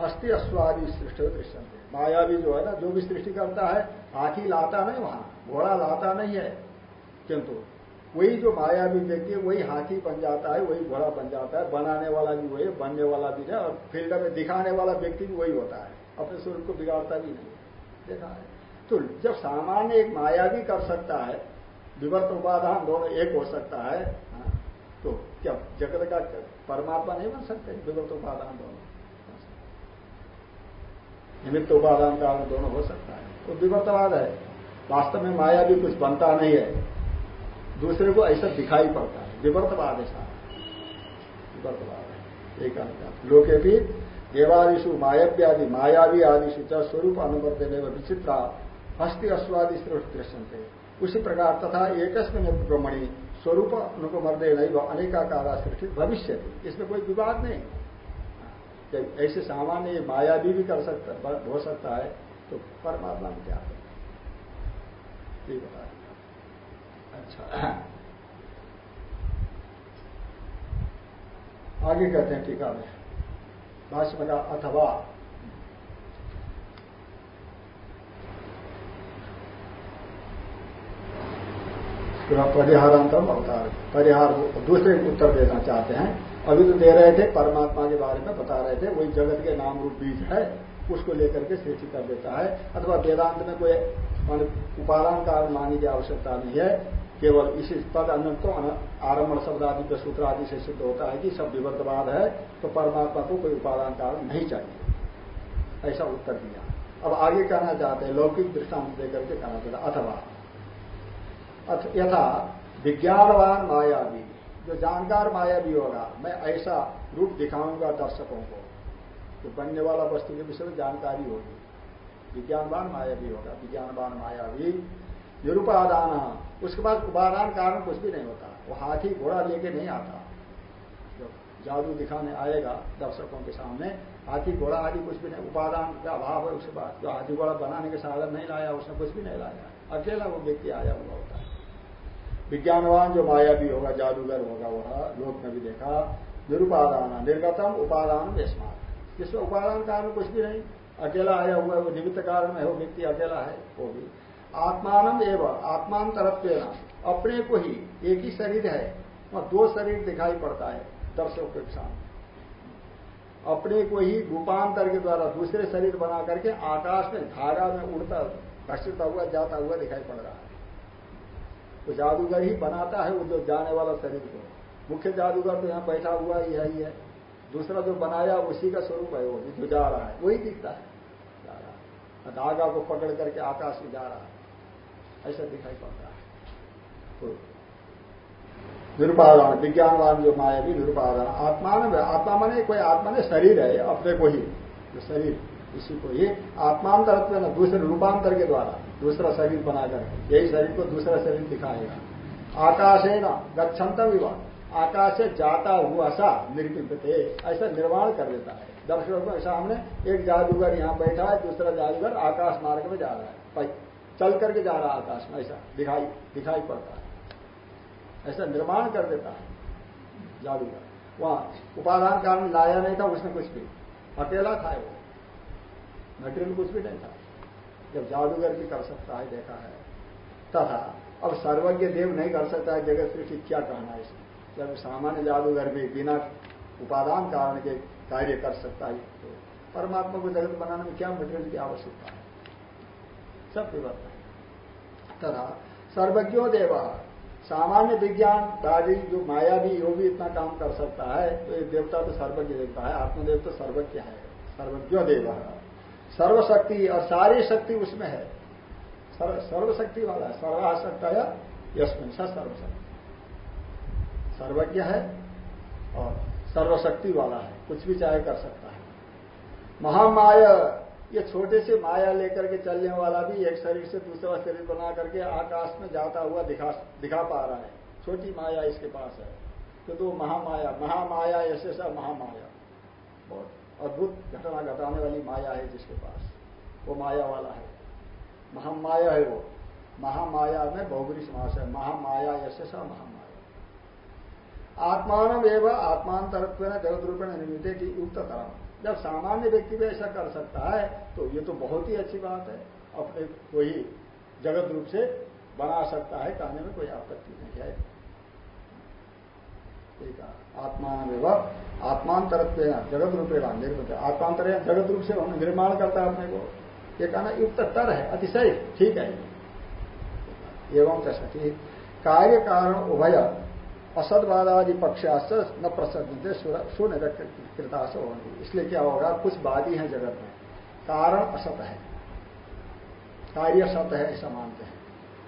हस्ती अश्वादि सृष्टि दृश्य मायावी जो है ना जो भी सृष्टि करता है हाथी लाता नहीं वहाँ घोड़ा लाता नहीं है। किंतु वही जो माया भी व्यक्ति है वही हाथी बन जाता है वही घोड़ा बन जाता है बनाने वाला भी वही बनने वाला भी है और फ़ील्ड में दिखाने वाला व्यक्ति भी वही होता है। अपने स्वरूप को बिगाड़ता भी नहीं देखा है। तो जब सामान्य एक माया भी कर सकता है विवर्त उपाधान दोनों एक हो सकता है हाँ, तो क्या जगत का परमात्मा नहीं बन सकते विवर्त उपाधान दोनों। निमित्त उपादान का दोनों हो सकता है। तो विवर्तवाद है। वास्तव में माया भी कुछ बनता नहीं है। दूसरे को ऐसा दिखाई पड़ता है। विवर्तवाद है सारा। विवर्तवाद है। एक लोके भी देवादिशु मायाव्यादि, मायावी आदिशु च स्वरूप अनुवर्तन विचित्रा, हस्ति अश्वादि दृश्यंते उसी प्रकार तथा एक ब्रह्मणी स्वरूप अनुपमर्दे नहीं अनेकाकारा सृष्टि भविष्य इसमें कोई विवाद नहीं। ऐसे सामान्य माया भी भी कर सकता, हो सकता है तो परमात्मा में क्या ये बता अच्छा। आगे कहते हैं टीका में। भाष्य अथवा परिहारांतरम अवतार परिहार दूसरे उत्तर देना चाहते हैं। अभी तो दे रहे थे, परमात्मा के बारे में बता रहे थे। वही जगत के नाम रूप बीज है, उसको लेकर के सृष्टि कर देता है। अथवा वेदांत में कोई उपादान कारण मानने की आवश्यकता नहीं है। केवल इसी पद अनंत तो आरंभ शब्द आदि के सूत्र आदि से सिद्ध होता है कि सब विवर्तवाद है तो परमात्मा को कोई उपादान कारण नहीं चाहिए। ऐसा उत्तर दिया। अब आगे कहना चाहते हैं, लौकिक दृष्टांत देकर के कहना चाहता अथवा यथा विज्ञानवान मायावी। जो जानकार मायावी होगा, मैं ऐसा रूप दिखाऊँगा दर्शकों को। जो बनने वाला वस्तु के विषय में जानकारी होगी। विज्ञानवान मायावी होगा। विज्ञानवान मायावी। निरुपादान। उसके बाद उपादान कारण कुछ भी नहीं होता। वो हाथी घोड़ा लेके नहीं आता। जब जादू दिखाने आएगा दर्शकों के सामने, हाथी घोड़ा आदि कुछ भी नहीं, उपादान का अभाव है उसके बाद जो हाथी घोड़ा बनाने के साधन नहीं लाया, उसने कुछ भी नहीं लाया। अकेला वो व्यक्ति आया हुआ होता है। विज्ञानवान जो माया भी होगा, जादूगर होगा, वह लोक में भी देखा, निरुपादान, निर्गतम उपादान स्मार्ट जिसमें उपादान कारण कुछ भी नहीं। अकेला आया हुआ है, वो निमित्त कारण में है, वो व्यक्ति अकेला है, वो भी। आत्मान एवं आत्मांतरत्व अपने को ही एक ही शरीर है और दो शरीर दिखाई पड़ता है, दर्शकों के सामने। अपने को ही रूपांतर के द्वारा दूसरे शरीर बना करके आकाश में धारा में उड़ता, घसीटता हुआ, जाता हुआ दिखाई पड़ रहा है। वो जादूगर ही बनाता है वो जो जाने वाला शरीर को। मुख्य जादूगर तो यहाँ बैठा हुआ ही है ही है। दूसरा जो बनाया, उसी का स्वरूप है वो, जो जा रहा है। वही दिखता है। जा रहा है। धागा को पकड़ करके आकाश में जा रहा है। ऐसा दिखाई पड़ता है। तो निरुपादान, विज्ञानवान जो माया भी निरुपादान। आत्मा आत्मा माने कोई आत्मा ने शरीर है, अपने को ही। जो शरीर, इसी को ही। आत्मांतर दूसरे रूपांतर के द्वारा। दूसरा शरीर बनाकर, यही शरीर को दूसरा शरीर दिखाएगा। आकाश है ना गच्छंत विवाह आकाश से जाता हुआ सा निर्पिपते ऐसा निर्माण कर देता है। दर्शकों के सामने एक जादूगर यहाँ बैठा है, दूसरा जादूगर आकाश मार्ग में जा रहा है। चल करके जा रहा आकाश में, ऐसा दिखाई दिखाई पड़ता है। ऐसा निर्माण कर देता है जादूगर। वहाँ उपादान कारण लाया नहीं था, उसने कुछ भी। अकेला था वो। मटेरियल कुछ भी नहीं था। जब जादूगर भी कर सकता है, देखा है। तथा, अब सर्वज्ञ देव नहीं कर सकता है, जगत सृष्टि क्या कहना है इसमें? जब सामान्य जादूगर भी बिना उपादान कारण के कार्य कर सकता है तो परमात्मा को जगत बनाने में क्या मटेरियल की आवश्यकता है? सब विवर्त है तथा, सर्वज्ञो देव, सामान्य विज्ञान, दादी, जो माया भी वो भी इतना काम कर सकता है तो ये देवता तो सर्वज्ञ देवता है, आत्मदेव तो सर्वज्ञ है, सर्वज्ञ देव। सर्वशक्ति और सारी शक्ति उसमें है। सर्वशक्ति वाला सर्वाशक्त यशमिन स सर्वशक्ति। सर्वज्ञ है और सर्वशक्ति वाला है, कुछ भी चाहे कर सकता है। महामाया, ये छोटे से माया लेकर के चलने वाला भी एक शरीर से दूसरा शरीर बना करके आकाश में जाता हुआ दिखा दिखा पा रहा है। छोटी माया इसके पास है। तो तो महामाया महामाया ऐसे सा महामाया। बहुत अद्भुत घटना घटाने वाली माया है जिसके पास। वो माया वाला है। महामाया है वो। महामाया में बहुबरी समास है। महामाया यश स महामाया। आत्मान एवं आत्मांतरत्व जगत रूपेण निमित्त की युक्त तरम जब सामान्य व्यक्ति भी ऐसा कर सकता है तो ये तो बहुत ही अच्छी बात है। अपने कोई जगत रूप से बना सकता है, कहने में कोई आपत्ति नहीं है। ठीक है आत्मान एवं आत्मांतरत्व जगत रूपेण निर्मित। आत्मांतर जगत रूप से निर्माण करता है अपने को। ये कहना युक्त तर है, अतिशय, ठीक है। एवं सती कार्य कारण उभय असदवादादि पक्षाश न प्रसन्न शून्य कृताश होंगे इसलिए क्या होगा, कुछ वादी है जगत में। कारण असत है। कार्य सत्य है, ऐसा मानते हैं।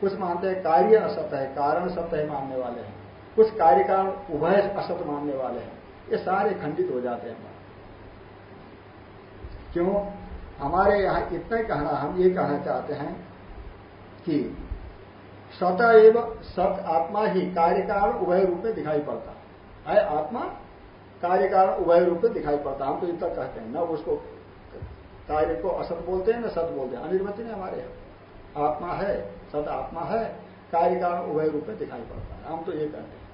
कुछ मानते हैं कार्य असत है, कारण सत्य है मानने वाले हैं। कुछ कार्य कारण उभय असत मानने वाले हैं। ये सारे खंडित हो जाते हैं। क्यों? हमारे यहाँ इतना कहना, हम ये कहना चाहते हैं कि सत एवं सत आत्मा ही कार्यकाल उभय रूप में दिखाई पड़ता। है आत्मा, कार्यकाल उभय रूप में दिखाई पड़ता। हम तो इतना कहते हैं। न उसको कार्य को असत बोलते हैं, न सत बोलते हैं। अनिर्वचन है हमारे यहाँ। आत्मा है, सत आत्मा है, कार्यकाल उभय रूप में दिखाई पड़ता है। हम तो ये कहते हैं।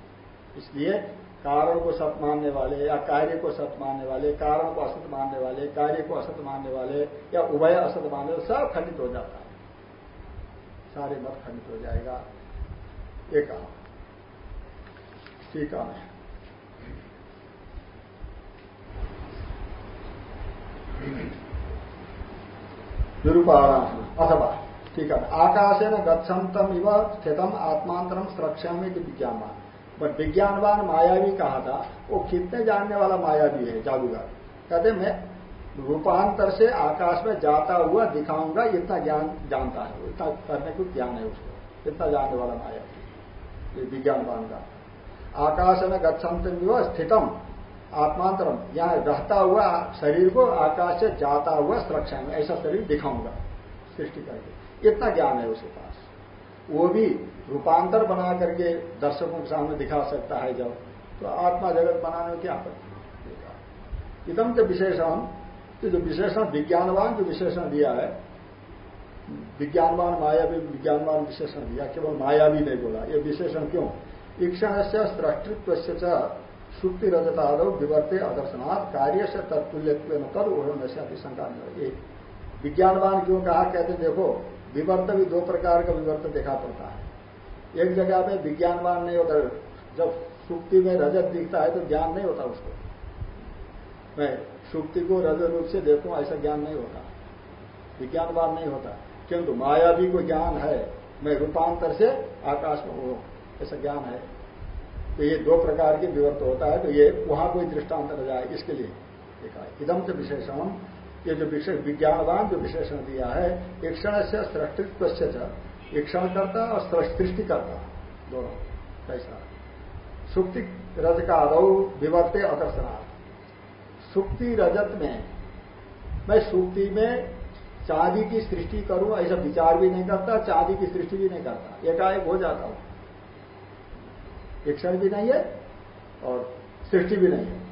इसलिए कारण को सत मानने वाले या कार्य को सत मानने वाले कारण को असत मानने वाले, कार्य को असत मानने वाले या उभय असत मानने वाले, सब खंडित हो जाता है। सारे मत खंडित हो जाएगा। ये कहा। ठीक है। अथवा। ठीक है। आकाशे न गच्छन्तम इव स्थितम आत्मांतरम सुरक्षामी विज्ञानवान बट विज्ञानवान मायावी कहा था, वो कितने जानने वाला मायावी है, जादूगर। कहते, मैं रूपांतर से आकाश में जाता हुआ दिखाऊँगा, इतना ज्ञान जानता है इतना करने को ज्ञान है उसको, इतना जानने वाला मायावी ये विज्ञानवान का। आकाश में गच्छन्त स्थितम, आत्मांतरम, यहाँ रहता हुआ शरीर को आकाश से जाता हुआ सुरक्षा में ऐसा शरीर दिखाऊँगा, सृष्टि करके। इतना ज्ञान है उसके पास। वो भी रूपांतर बना करके दर्शकों के सामने दिखा सकता है जब। तो आत्मा जगत बनाने में क्या आपत्ति इदम के विशेषण तो जो विशेषण विज्ञानवान जो विशेषण दिया है, विज्ञानवान माया भी विज्ञानवान विशेषण दिया, केवल माया भी नहीं बोला। ये विशेषण क्यों? ईक्षण से सृष्टित्व से सुक्ति रजतादव विवर्ते आदर्शनाथ कार्य से तत्तुल्यत्व तद ओढ़ नशा शंका ये विज्ञानवान क्यों कहा? कहते देखो विवर्त भी दो प्रकार का विवर्त देखा पड़ता है। एक जगह में विज्ञानवान नहीं होता, जब सुक्ति में रजत दिखता है तो ज्ञान नहीं होता उसको। मैं सुक्ति को रजत रूप से देखूँ, ऐसा ज्ञान नहीं होता। विज्ञानवान नहीं होता। किंतु माया भी कोई ज्ञान है। मैं रूपांतर से आकाश में हूँ, ऐसा ज्ञान है। तो ये दो प्रकार के विवर्त होता है तो ये वहाँ कोई दृष्टांत रह जाए, इसके लिए इदम से विशेषण ये जो विशेष विज्ञानवान जो विशेषण दिया है, ईक्षण से सृष्टित्व से ईक्षण करता और सृष्टि करता, दोनों कैसा सुक्ति रज का आदौ विवर्ते आकर्षणा सुक्ति रजत में, मैं सुक्ति में चांदी की सृष्टि करूँ, ऐसा विचार भी नहीं करता, चांदी की सृष्टि भी नहीं करता, एकाएक हो जाता हूँ। ईक्षण भी नहीं है और सृष्टि भी नहीं है।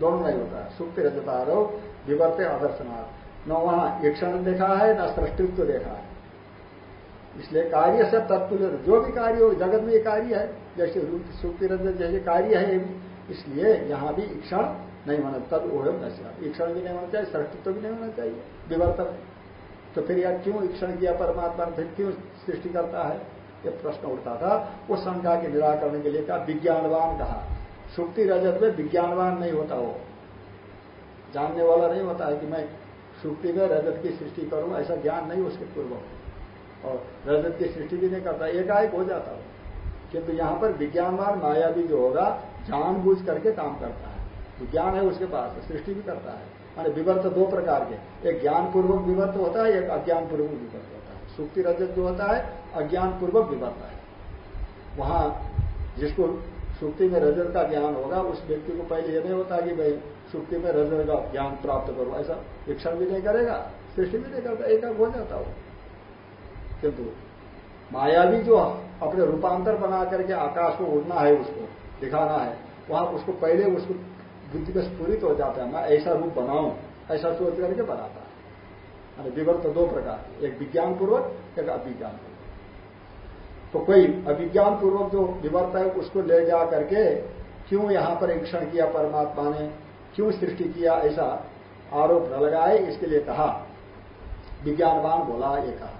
दोनों नहीं होता सुक्ति रजतारोह विवर्ते आदर्शनाथ न वहाँ ईक्षण देखा है, न सृष्टित्व देखा है। इसलिए कार्य से तत्व जो भी कार्य हो, जगत में कार्य है, जैसे सुक्ति रंजन, जैसे कार्य है इसलिए यहाँ भी ईक्षण नहीं होना तद ओह नशा ईक्षण भी नहीं होना चाहिए, सृष्टित्व भी नहीं होना चाहिए, विवर्तन। तो फिर यह क्यों ईक्षण किया परमात्मा ने, फिर क्यों सृष्टि करता है? ये प्रश्न उठता था। उस शंका के निराकरण के लिए कहा, विज्ञानवान कहा। सुक्ति रजत में विज्ञानवान नहीं होता वो। जानने वाला नहीं होता है कि मैं सुक्ति में रजत की सृष्टि करूँ, ऐसा ज्ञान नहीं उसके पूर्व। और रजत की सृष्टि भी नहीं करता, एकाएक हो जाता हो। किंतु यहाँ पर विज्ञानवान माया भी जो होगा, जानबूझ करके काम करता है। विज्ञान है उसके पास, सृष्टि भी करता है। माने विवर्त दो प्रकार के, एक ज्ञान पूर्वक विवर्त होता है, एक अज्ञान पूर्वक विवर्त होता है। सुक्ति रजत जो होता है अज्ञान पूर्वक विवर्त है। वहाँ जिसको सुक्ति में रजत का ज्ञान होगा, उस व्यक्ति को पहले यह नहीं होता कि भाई सुक्ति में रजत का ज्ञान प्राप्त करो। ऐसा शिक्षण भी नहीं करेगा, सृष्टि भी नहीं करता एक हो जाता हो किंतु माया भी जो अपने रूपांतर बना करके आकाश को उड़ना है, उसको दिखाना है, वहाँ उसको पहले उसको बुद्धि में स्फूरित हो जाता है, मैं ऐसा रूप बनाऊँ, ऐसा सोच करके बनाता है। विवर्त दो प्रकार, एक विज्ञान पूर्वक एक अभिज्ञान पूर्वक तो कोई अभिज्ञान पूर्वक जो विवर्त है, उसको ले जा करके क्यों यहाँ पर ईक्षण किया परमात्मा ने? क्यों सृष्टि किया ऐसा आरोप न लगाए, इसके लिए कहा। विज्ञानवान बोला, ये कहा।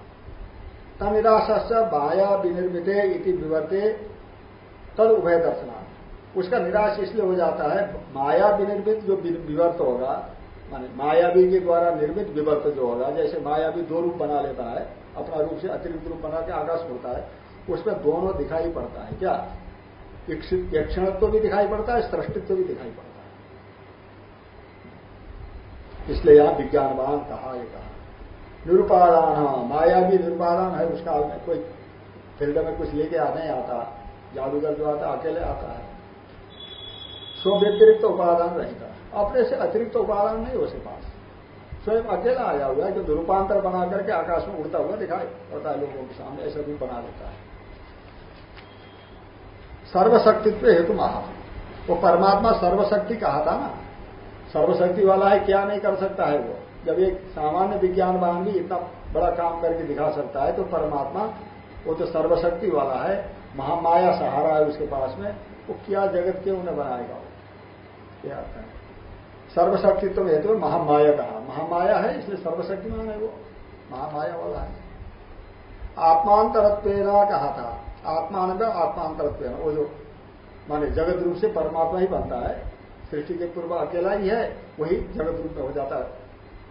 तनिराशा माया विनिर्मित इति विवर्ते तद उभय दर्शना उसका निराश इसलिए हो जाता है, माया विनिर्मित जो विवर्त होगा, माने मायावी के द्वारा निर्मित विवर्त जो होगा, जैसे मायावी दो रूप बना लेता है, अपना रूप से अतिरिक्त रूप बना के आकाश होता है, उसमें दोनों दिखाई पड़ता है। क्या? यक्षणत्व भी दिखाई पड़ता है, सृष्टित्व भी दिखाई पड़ता है। इसलिए यहाँ विज्ञानवान कहा यह कहा निरुपादान हाँ माया भी निरुपादान है उसका में, कोई फ़ील्ड में कुछ लेके आ नहीं आता, जादूगर जो आता, अकेले आता है। स्व व्यतिरिक्त उपादान रहेगा। अपने से अतिरिक्त उपादान नहीं हो उसके पास स्वयं अकेला आया हुआ है जो रूपांतर बना करके आकाश में उड़ता हुआ दिखाई पड़ता है लोगों के सामने, ऐसा भी बना लेता है। सर्वशक्तित्व हेतु महा। वो परमात्मा सर्वशक्ति कहा था ना? सर्वशक्ति वाला है, क्या नहीं कर सकता है वो? जब एक सामान्य विज्ञानवान भी इतना बड़ा काम करके दिखा सकता है तो परमात्मा, वो तो सर्वशक्ति वाला है, महामाया सहारा है उसके पास में, वो क्या जगत क्यों उन्हें बनाएगा? वो क्या है? सर्वशक्तित्व हेतु तो महामाया कहा। महामाया है, इसलिए सर्वशक्तिमान है वो। महामाया वाला है। आत्मांतरत्व कहा था। आत्मान आत्मांतरत्व वो जो, माने जगत रूप से परमात्मा ही बनता है सृष्टि के पूर्व अकेला ही है, वही जगत रूप में हो जाता है।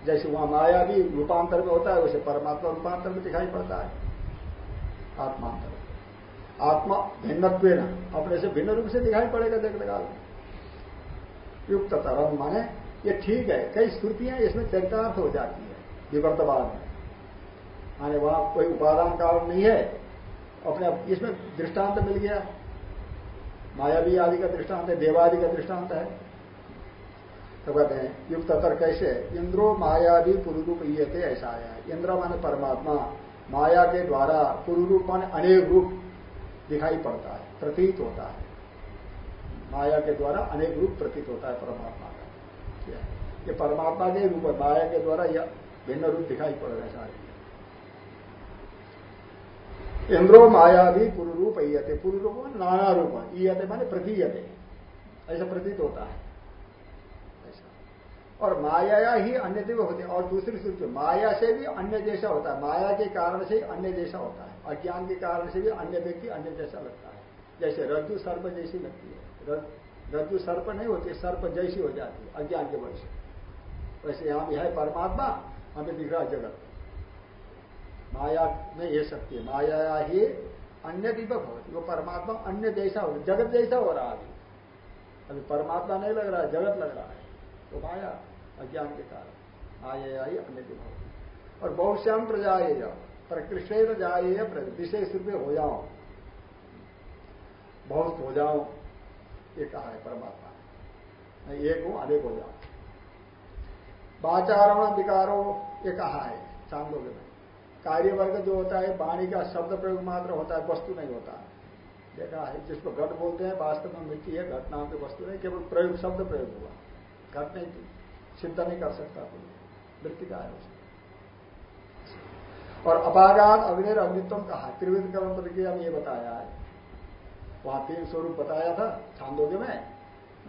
जैसे वहाँ माया भी रूपांतर में होता है, वैसे परमात्मा रूपांतर में दिखाई पड़ता है। आत्मांतर। आत्मा भिन्नत्व अपने से भिन्न रूप से दिखाई पड़ेगा जगत काल में युक्त तरम माने, ये ठीक है, कई स्मृतियाँ इसमें चरितार्थ हो जाती है विवर्तवाद में। माने वहाँ कोई उपादान कारण नहीं है, अपने इसमें दृष्टांत मिल गया। मायावी आदि का दृष्टांत है, देवादि का दृष्टांत है। तो कहते हैं, युक्त तर कैसे? इंद्रो मायावी पुरुरूप ये थे ऐसा आया है। इंद्र माने परमात्मा। माया के द्वारा पुरुरूप माने अनेक रूप दिखाई पड़ता है, प्रतीत होता है। माया के द्वारा अनेक रूप प्रतीत होता है परमात्मा का। ये परमात्मा के रूप माया के द्वारा यह भिन्न रूप दिखाई पड़ रहे सारे। इंद्रो माया भी पुरु रूप ईयते पुरु रूप नाना रूप। ईयते माने प्रतीयते। ऐसा प्रतीत होता है। और माया ही अन्य दिव्य होती है। और दूसरी सूची माया से भी अन्य जैसा होता है। माया के कारण से ही अन्य जैसा होता है। अज्ञान के कारण से भी अन्य व्यक्ति अन्य जैसा लगता है। जैसे रज्जु सर्प जैसी लगती है। रज्जु सर्प नहीं होती, सर्प जैसी हो जाती है अज्ञान के से वैसे यहाँ भी है परमात्मा, हमें दिख रहा जगत। माया में ये शक्ति है। माया ही अन्य दीपक होती वो परमात्मा अन्य जैसा हो, जगत जैसा हो रहा अभी अभी परमात्मा नहीं लग रहा है, जगत लग रहा है। तो माया अज्ञान के कारण। माया ही अन्य दीपक और बहुश्याम प्रजाए जाओ प्रकृष्ट जाए विशेष रूप में हो जाओ। बहुत हो जाओ, ये कहा है परमात्मा मैं एक हूँ, अनेक हो जाओ। वाचारण विकारो, ये कहा है चांदोग्य में कार्य वर्ग जो होता है, वाणी का शब्द प्रयोग मात्र होता है, वस्तु नहीं होता। देखा है, जिसको घट बोलते हैं, वास्तव में मिट्टी है घट नाम की वस्तु नहीं, केवल प्रयोग, शब्द प्रयोग हुआ। घट नहीं सिद्ध नहीं कर सकता कोई वृत्ति का है। और अपागात अग्निर अग्नित्व कहा त्रिविध कर्म प्रक्रिया में ये बताया है। वहाँ तीन स्वरूप बताया था, छांदोग्य में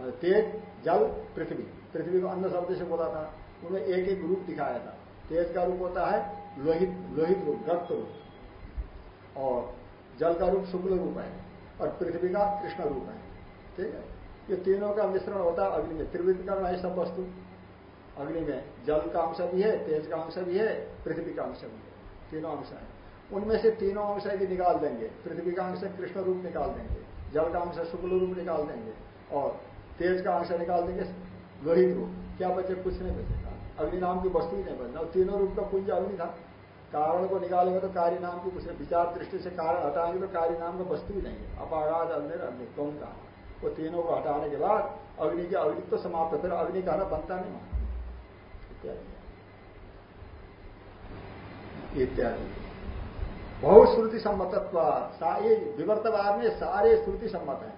तेज, जल, पृथ्वी। पृथ्वी को अन्य शब्द से बोला था। उन्हें एक एक रूप दिखाया था। तेज का रूप होता है लोहित लोहित रूप, रक्त रूप। और जल का रूप शुक्ल रूप है। और पृथ्वी का कृष्ण रूप है। ठीक है? ये तीनों का मिश्रण होता है अग्नि में। त्रिविध कर्ण है सब वस्तु। अग्नि में जल का अंश भी है, तेज का अंश भी है, पृथ्वी का अंश भी है। तीनों अंश है। उनमें से तीनों अंश यदि निकाल देंगे। पृथ्वी का अंश कृष्ण रूप निकाल देंगे। जल का अंश शुक्ल रूप निकाल देंगे। और तेज का अंश निकाल देंगे लोहित रूप। क्या बचे? कुछ नहीं बचेगा। अग्नि नाम की वस्तु ही नहीं बचना तीनों रूप का पुंज अग्नि था। कारण को निकालेंगे तो कार्य नाम की कुछ विचार दृष्टि से कारण हटाएँगे तो कार्य नाम का वस्तु ही नहीं है। अपागाज अग्नि अग्नि। कौन का वो तीनों को हटाने के बाद अग्नि के अग्नि तो समाप्त फिर अग्नि कहना बनता नहीं इत्यादि। बहुत श्रुति सम्मतत्व ये विवर्तवाद में सारे श्रुति सम्मत है।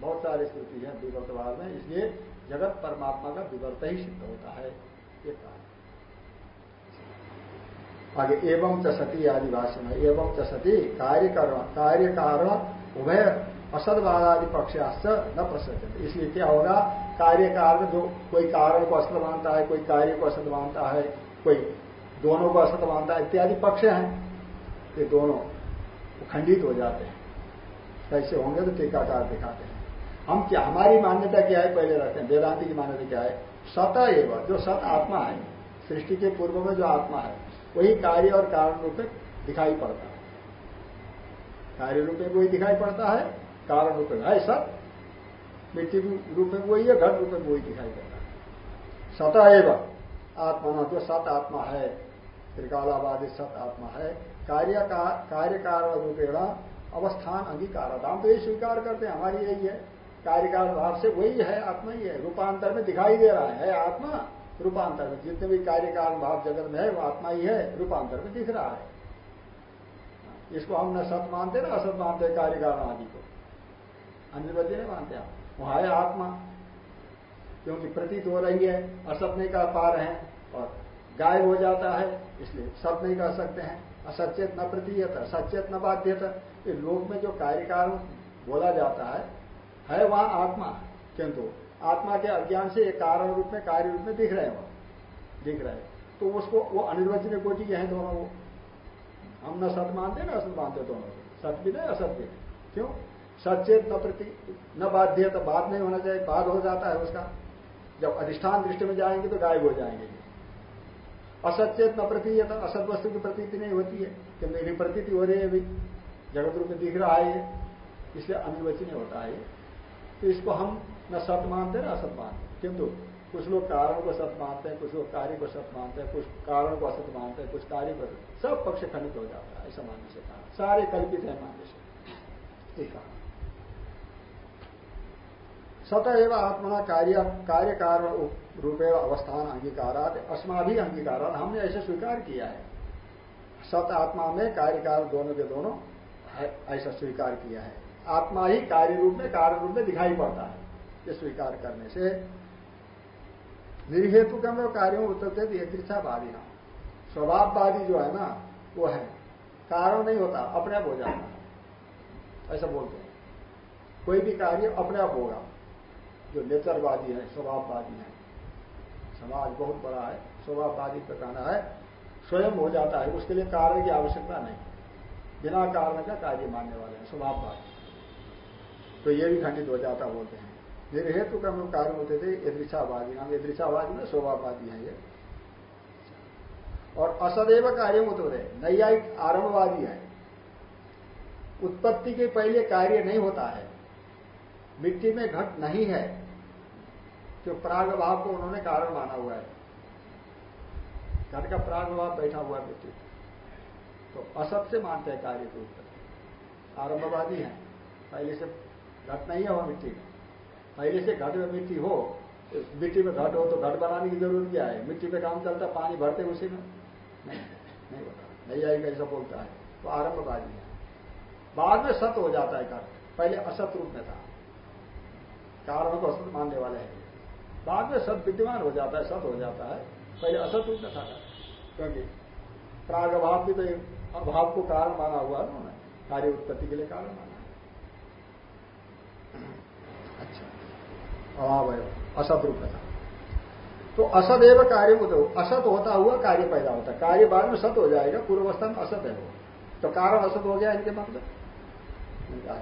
बहुत सारे श्रुति है विवर्तवाद में, इसलिए जगत परमात्मा का विवर्त ही सिद्ध होता है, ये कहा। आगे, एवं च सती आदि भाष्य में, एवं च सती कार्य कारण कार्य कारण उभय असदवादादि पक्षाश्च न प्रसन्न इसलिए क्या होगा? कार्य कारण जो कोई कारण को असत मानता है, कोई कार्य को असत मानता है, कोई दोनों को असत मानता है, इत्यादि पक्ष हैं, ये दोनों खंडित हो जाते हैं। कैसे होंगे तो टीकाकार दिखाते हैं। हम क्या, हमारी मान्यता क्या है, पहले रखते हैं। वेदांति की मान्यता क्या है? सत एवं, जो सत आत्मा है, सृष्टि के पूर्व में जो आत्मा है, वही कार्य और कारण रूप में दिखाई पड़ता है। कार्य रूप में वही दिखाई पड़ता है, कारण रूप में। है सत मिट्टी रूप में वही है, घट रूप में वही दिखाई देता है। सत एवं, आत्मा जो सत आत्मा है, त्रिकालाबादी सत आत्मा है, कार्य का कार्य कारण रूपेण अवस्थान अंगीकार। हम तो यही स्वीकार करते हैं, हमारी यही है। कार्यकाल भाव से वही है, आत्मा ही है। रूपांतर में दिखाई दे रहा है आत्मा, रूपांतर में। जितने भी कार्यकाल भाव जगत में है, वो आत्मा ही है, रूपांतर में दिख रहा है। इसको हम न सत मानते, ना असत मानते कार्यकाल आदि को। अन्य नहीं मानते आप। वहाँ है आत्मा, क्योंकि प्रतीत हो रही है असत नहीं कह पा रहे हैं और गायब हो जाता है, इसलिए सब नहीं कह सकते हैं। असचेत न प्रतीयत सचेत न बाध्यता। ये लोक में जो कार्यकार बोला जाता है है वहाँ आत्मा, किंतु आत्मा के अज्ञान से एक कारण रूप में, कार्य रूप में दिख रहे हैं वो, दिख रहे हैं। तो उसको, वो अनिर्वचनीय कोटि के हैं दोनों वो। हम न सत मानते, ना असत मानते दोनों। सत भी नहीं, असत भी क्यों? सचेत न प्रति, न बाध्य तो बात नहीं होना चाहिए बाद हो जाता है उसका। जब अधिष्ठान दृष्टि में जाएँगे तो गायब हो जाएँगे। असचेत न प्रति तो असत वस्तु की प्रतीति नहीं होती है, कि मेरी प्रतीति हो रही है अभी। जगत रूप में दिख रहा है इसलिए अनिर्वचनीय होता है तो इसको हम न सत मानते ना असत मानते। किंतु कुछ लोग कारण को सत मानते हैं, कुछ लोग कार्य को सत मानते हैं, कुछ कारण को असत मानते हैं, कुछ कार्य को सब पक्ष खंडित हो जाता है, ऐसा मानने से कहा। सारे कल्पित है मानने से। एक कहा सत एवं आत्मा कार्य कार्य कारण रूपे अवस्थान अंगीकारात, अस्माभि अंगीकारात, हमने ऐसे स्वीकार किया है। सत आत्मा में कार्य कारण दोनों के दोनों ऐसा स्वीकार किया है। आत्मा ही कार्य रूप में कार्य रूप में दिखाई पड़ता है, ये स्वीकार करने से। निर्हेतु कम कार्यों उत्तर यदृच्छावादी ना स्वभाववादी जो है ना, वो है। कारण नहीं होता, अपने आप हो जाता ऐसा बोलते हैं। कोई भी कार्य अपने आप होगा। जो नेचरवादी है, स्वभाववादी है। समाज बहुत बड़ा है, स्वभाववादी का कहना है, स्वयं हो जाता है, उसके लिए कारण की आवश्यकता नहीं। बिना कारण का कार्य मानने वाले हैं, स्वभाववादी। तो ये भी खंडित हो जाता बोलते हैं। निर्हेतु कर्म कार्य होते थे यदृक्षावादी नाम यदृक्षावादी में स्वभाववादी है ये। और असदैव कार्य होते थे नैयायिक आरंभवादी है। उत्पत्ति के पहले कार्य नहीं होता है, मिट्टी में घट नहीं है। जो प्राग भाव को उन्होंने कारण माना हुआ है। घट का प्राग भाव बैठा हुआ है मिट्टी तो असत से मानते हैं कार्य को उत्पत्ति आरंभवादी है। पहले से घट नहीं है वहाँ मिट्टी में। पहले से घट में मिट्टी हो, मिट्टी में घट हो तो घट बनाने की ज़रूरत क्या है? मिट्टी में काम चलता पानी भरते उसी में? नहीं नहीं होता। नहीं आएगा, ऐसा बोलता है। तो आरंभवादी है। बाद में सत हो जाता है घट। पहले असत रूप में था। कारण को असत मानने वाले हैं। बाद में सत विद्यमान हो जाता है सत हो जाता है। पहले असत रूप में था क्योंकि प्राग अभाव भी तो अभाव को कारण माना हुआ है उन्होंने। कार्य उत्पत्ति के लिए कारण माना अच्छा। अभाव है असत रूप में था। तो असदैव कार्य तो असत होता हुआ कार्य पैदा होता है। कार्य बाद में सत हो जाएगा पूर्वस्था में असत है वो। तो कारण असत हो गया इनके मत में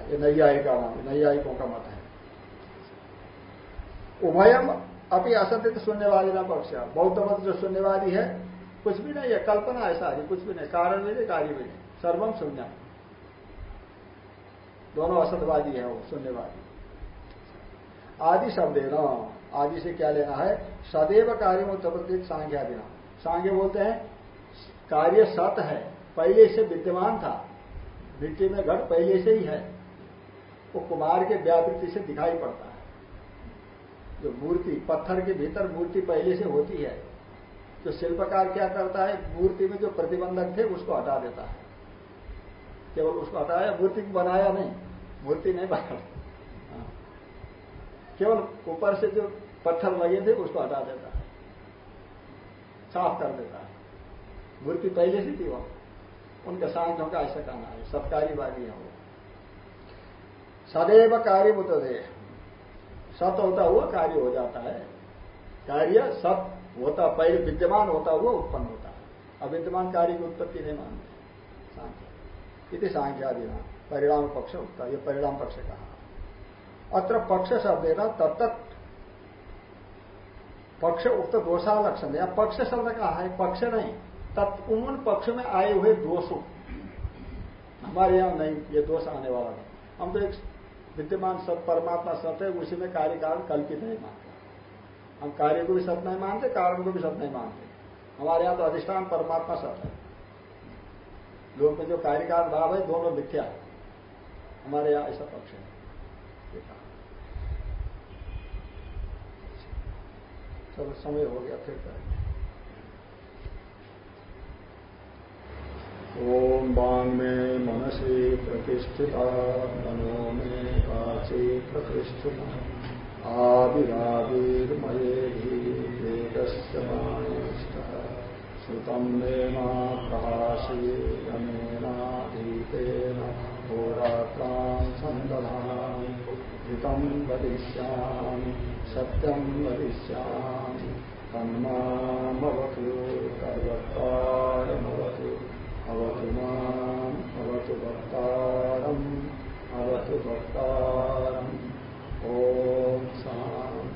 ये नैयायिका नैयायिकों का मत है। उभयम अपनी असत्य शून्यवादी ना पक्ष बौद्ध मत जो शून्यवादी है, कुछ भी नहीं है, कल्पना है सारी, कुछ भी नहीं। कारण भी नहीं, कार्य भी नहीं। सर्वम शून्य। दोनों असतवादी है वो, शून्यवादी। आदि शब्द न? आदि से क्या लेना है? सदैव कार्य में उत्पत्ति सांख्या देना। सांख्य बोलते हैं, कार्य सत है, पहले से विद्यमान था। मिट्टी में घट पहले से ही है। वो कुमार के व्यावृत्ति से दिखाई पड़ता है। जो मूर्ति, पत्थर के भीतर मूर्ति पहले से होती है, जो शिल्पकार क्या करता है, मूर्ति में जो प्रतिबंधक थे, उसको हटा देता है। केवल उसको हटाया, मूर्ति को बनाया नहीं। मूर्ति नहीं बनाया। हाँ। केवल ऊपर से जो पत्थर लगे थे, उसको हटा देता है। साफ़ कर देता है। मूर्ति पहले से थी वह। उनके सांख्यों का ऐसा कहना है। सत्कारी बागी है वो। सदैव कार्य दे सत होता हुआ कार्य हो जाता है। कार्य सत होता, पहले विद्यमान होता हुआ उत्पन्न होता है। अविद्यमान कार्य की उत्पत्ति नहीं मानते। सांख्य। इति सांख्यादि परिणाम पक्ष उठता ये परिणाम पक्ष कहा। अत्र पक्ष शब्द है ना तत्त पक्ष उक्त दोषा लक्षण या पक्ष शब्द कहा है, पक्ष नहीं। तत्न पक्ष में आए हुए दोषों। हमारे यहाँ नहीं, ये दोष आने वाला नहीं हम तो एक विद्यमान सत परमात्मा सत्य है, उसी में कार्य कारण कल्पित नहीं मानते हम कार्य को भी सत्य नहीं मानते, कारण को भी सत्य नहीं मानते। हमारे यहाँ तो अधिष्ठान परमात्मा सत्य है। लोग में जो कार्यकाल भाव है, दोनों मिथ्या है। हमारे यहाँ ऐसा पक्ष है। चलो, समय हो गया, फिर करेंगे। ओम बांग में मनसी प्रतिष्ठिता, मनो में काची प्रतिष्ठिता। आविराविर्मयेभिष्ट श्रुतम नेना प्रकाशेनेनाधीतेन होरात्रां सन्दधामि। हितं वदिष्यामि, सत्यं वदिष्यामि। अवतु माम् अवतु भक्तारम् अवतु भक्तारम्। ॐ शान्ति।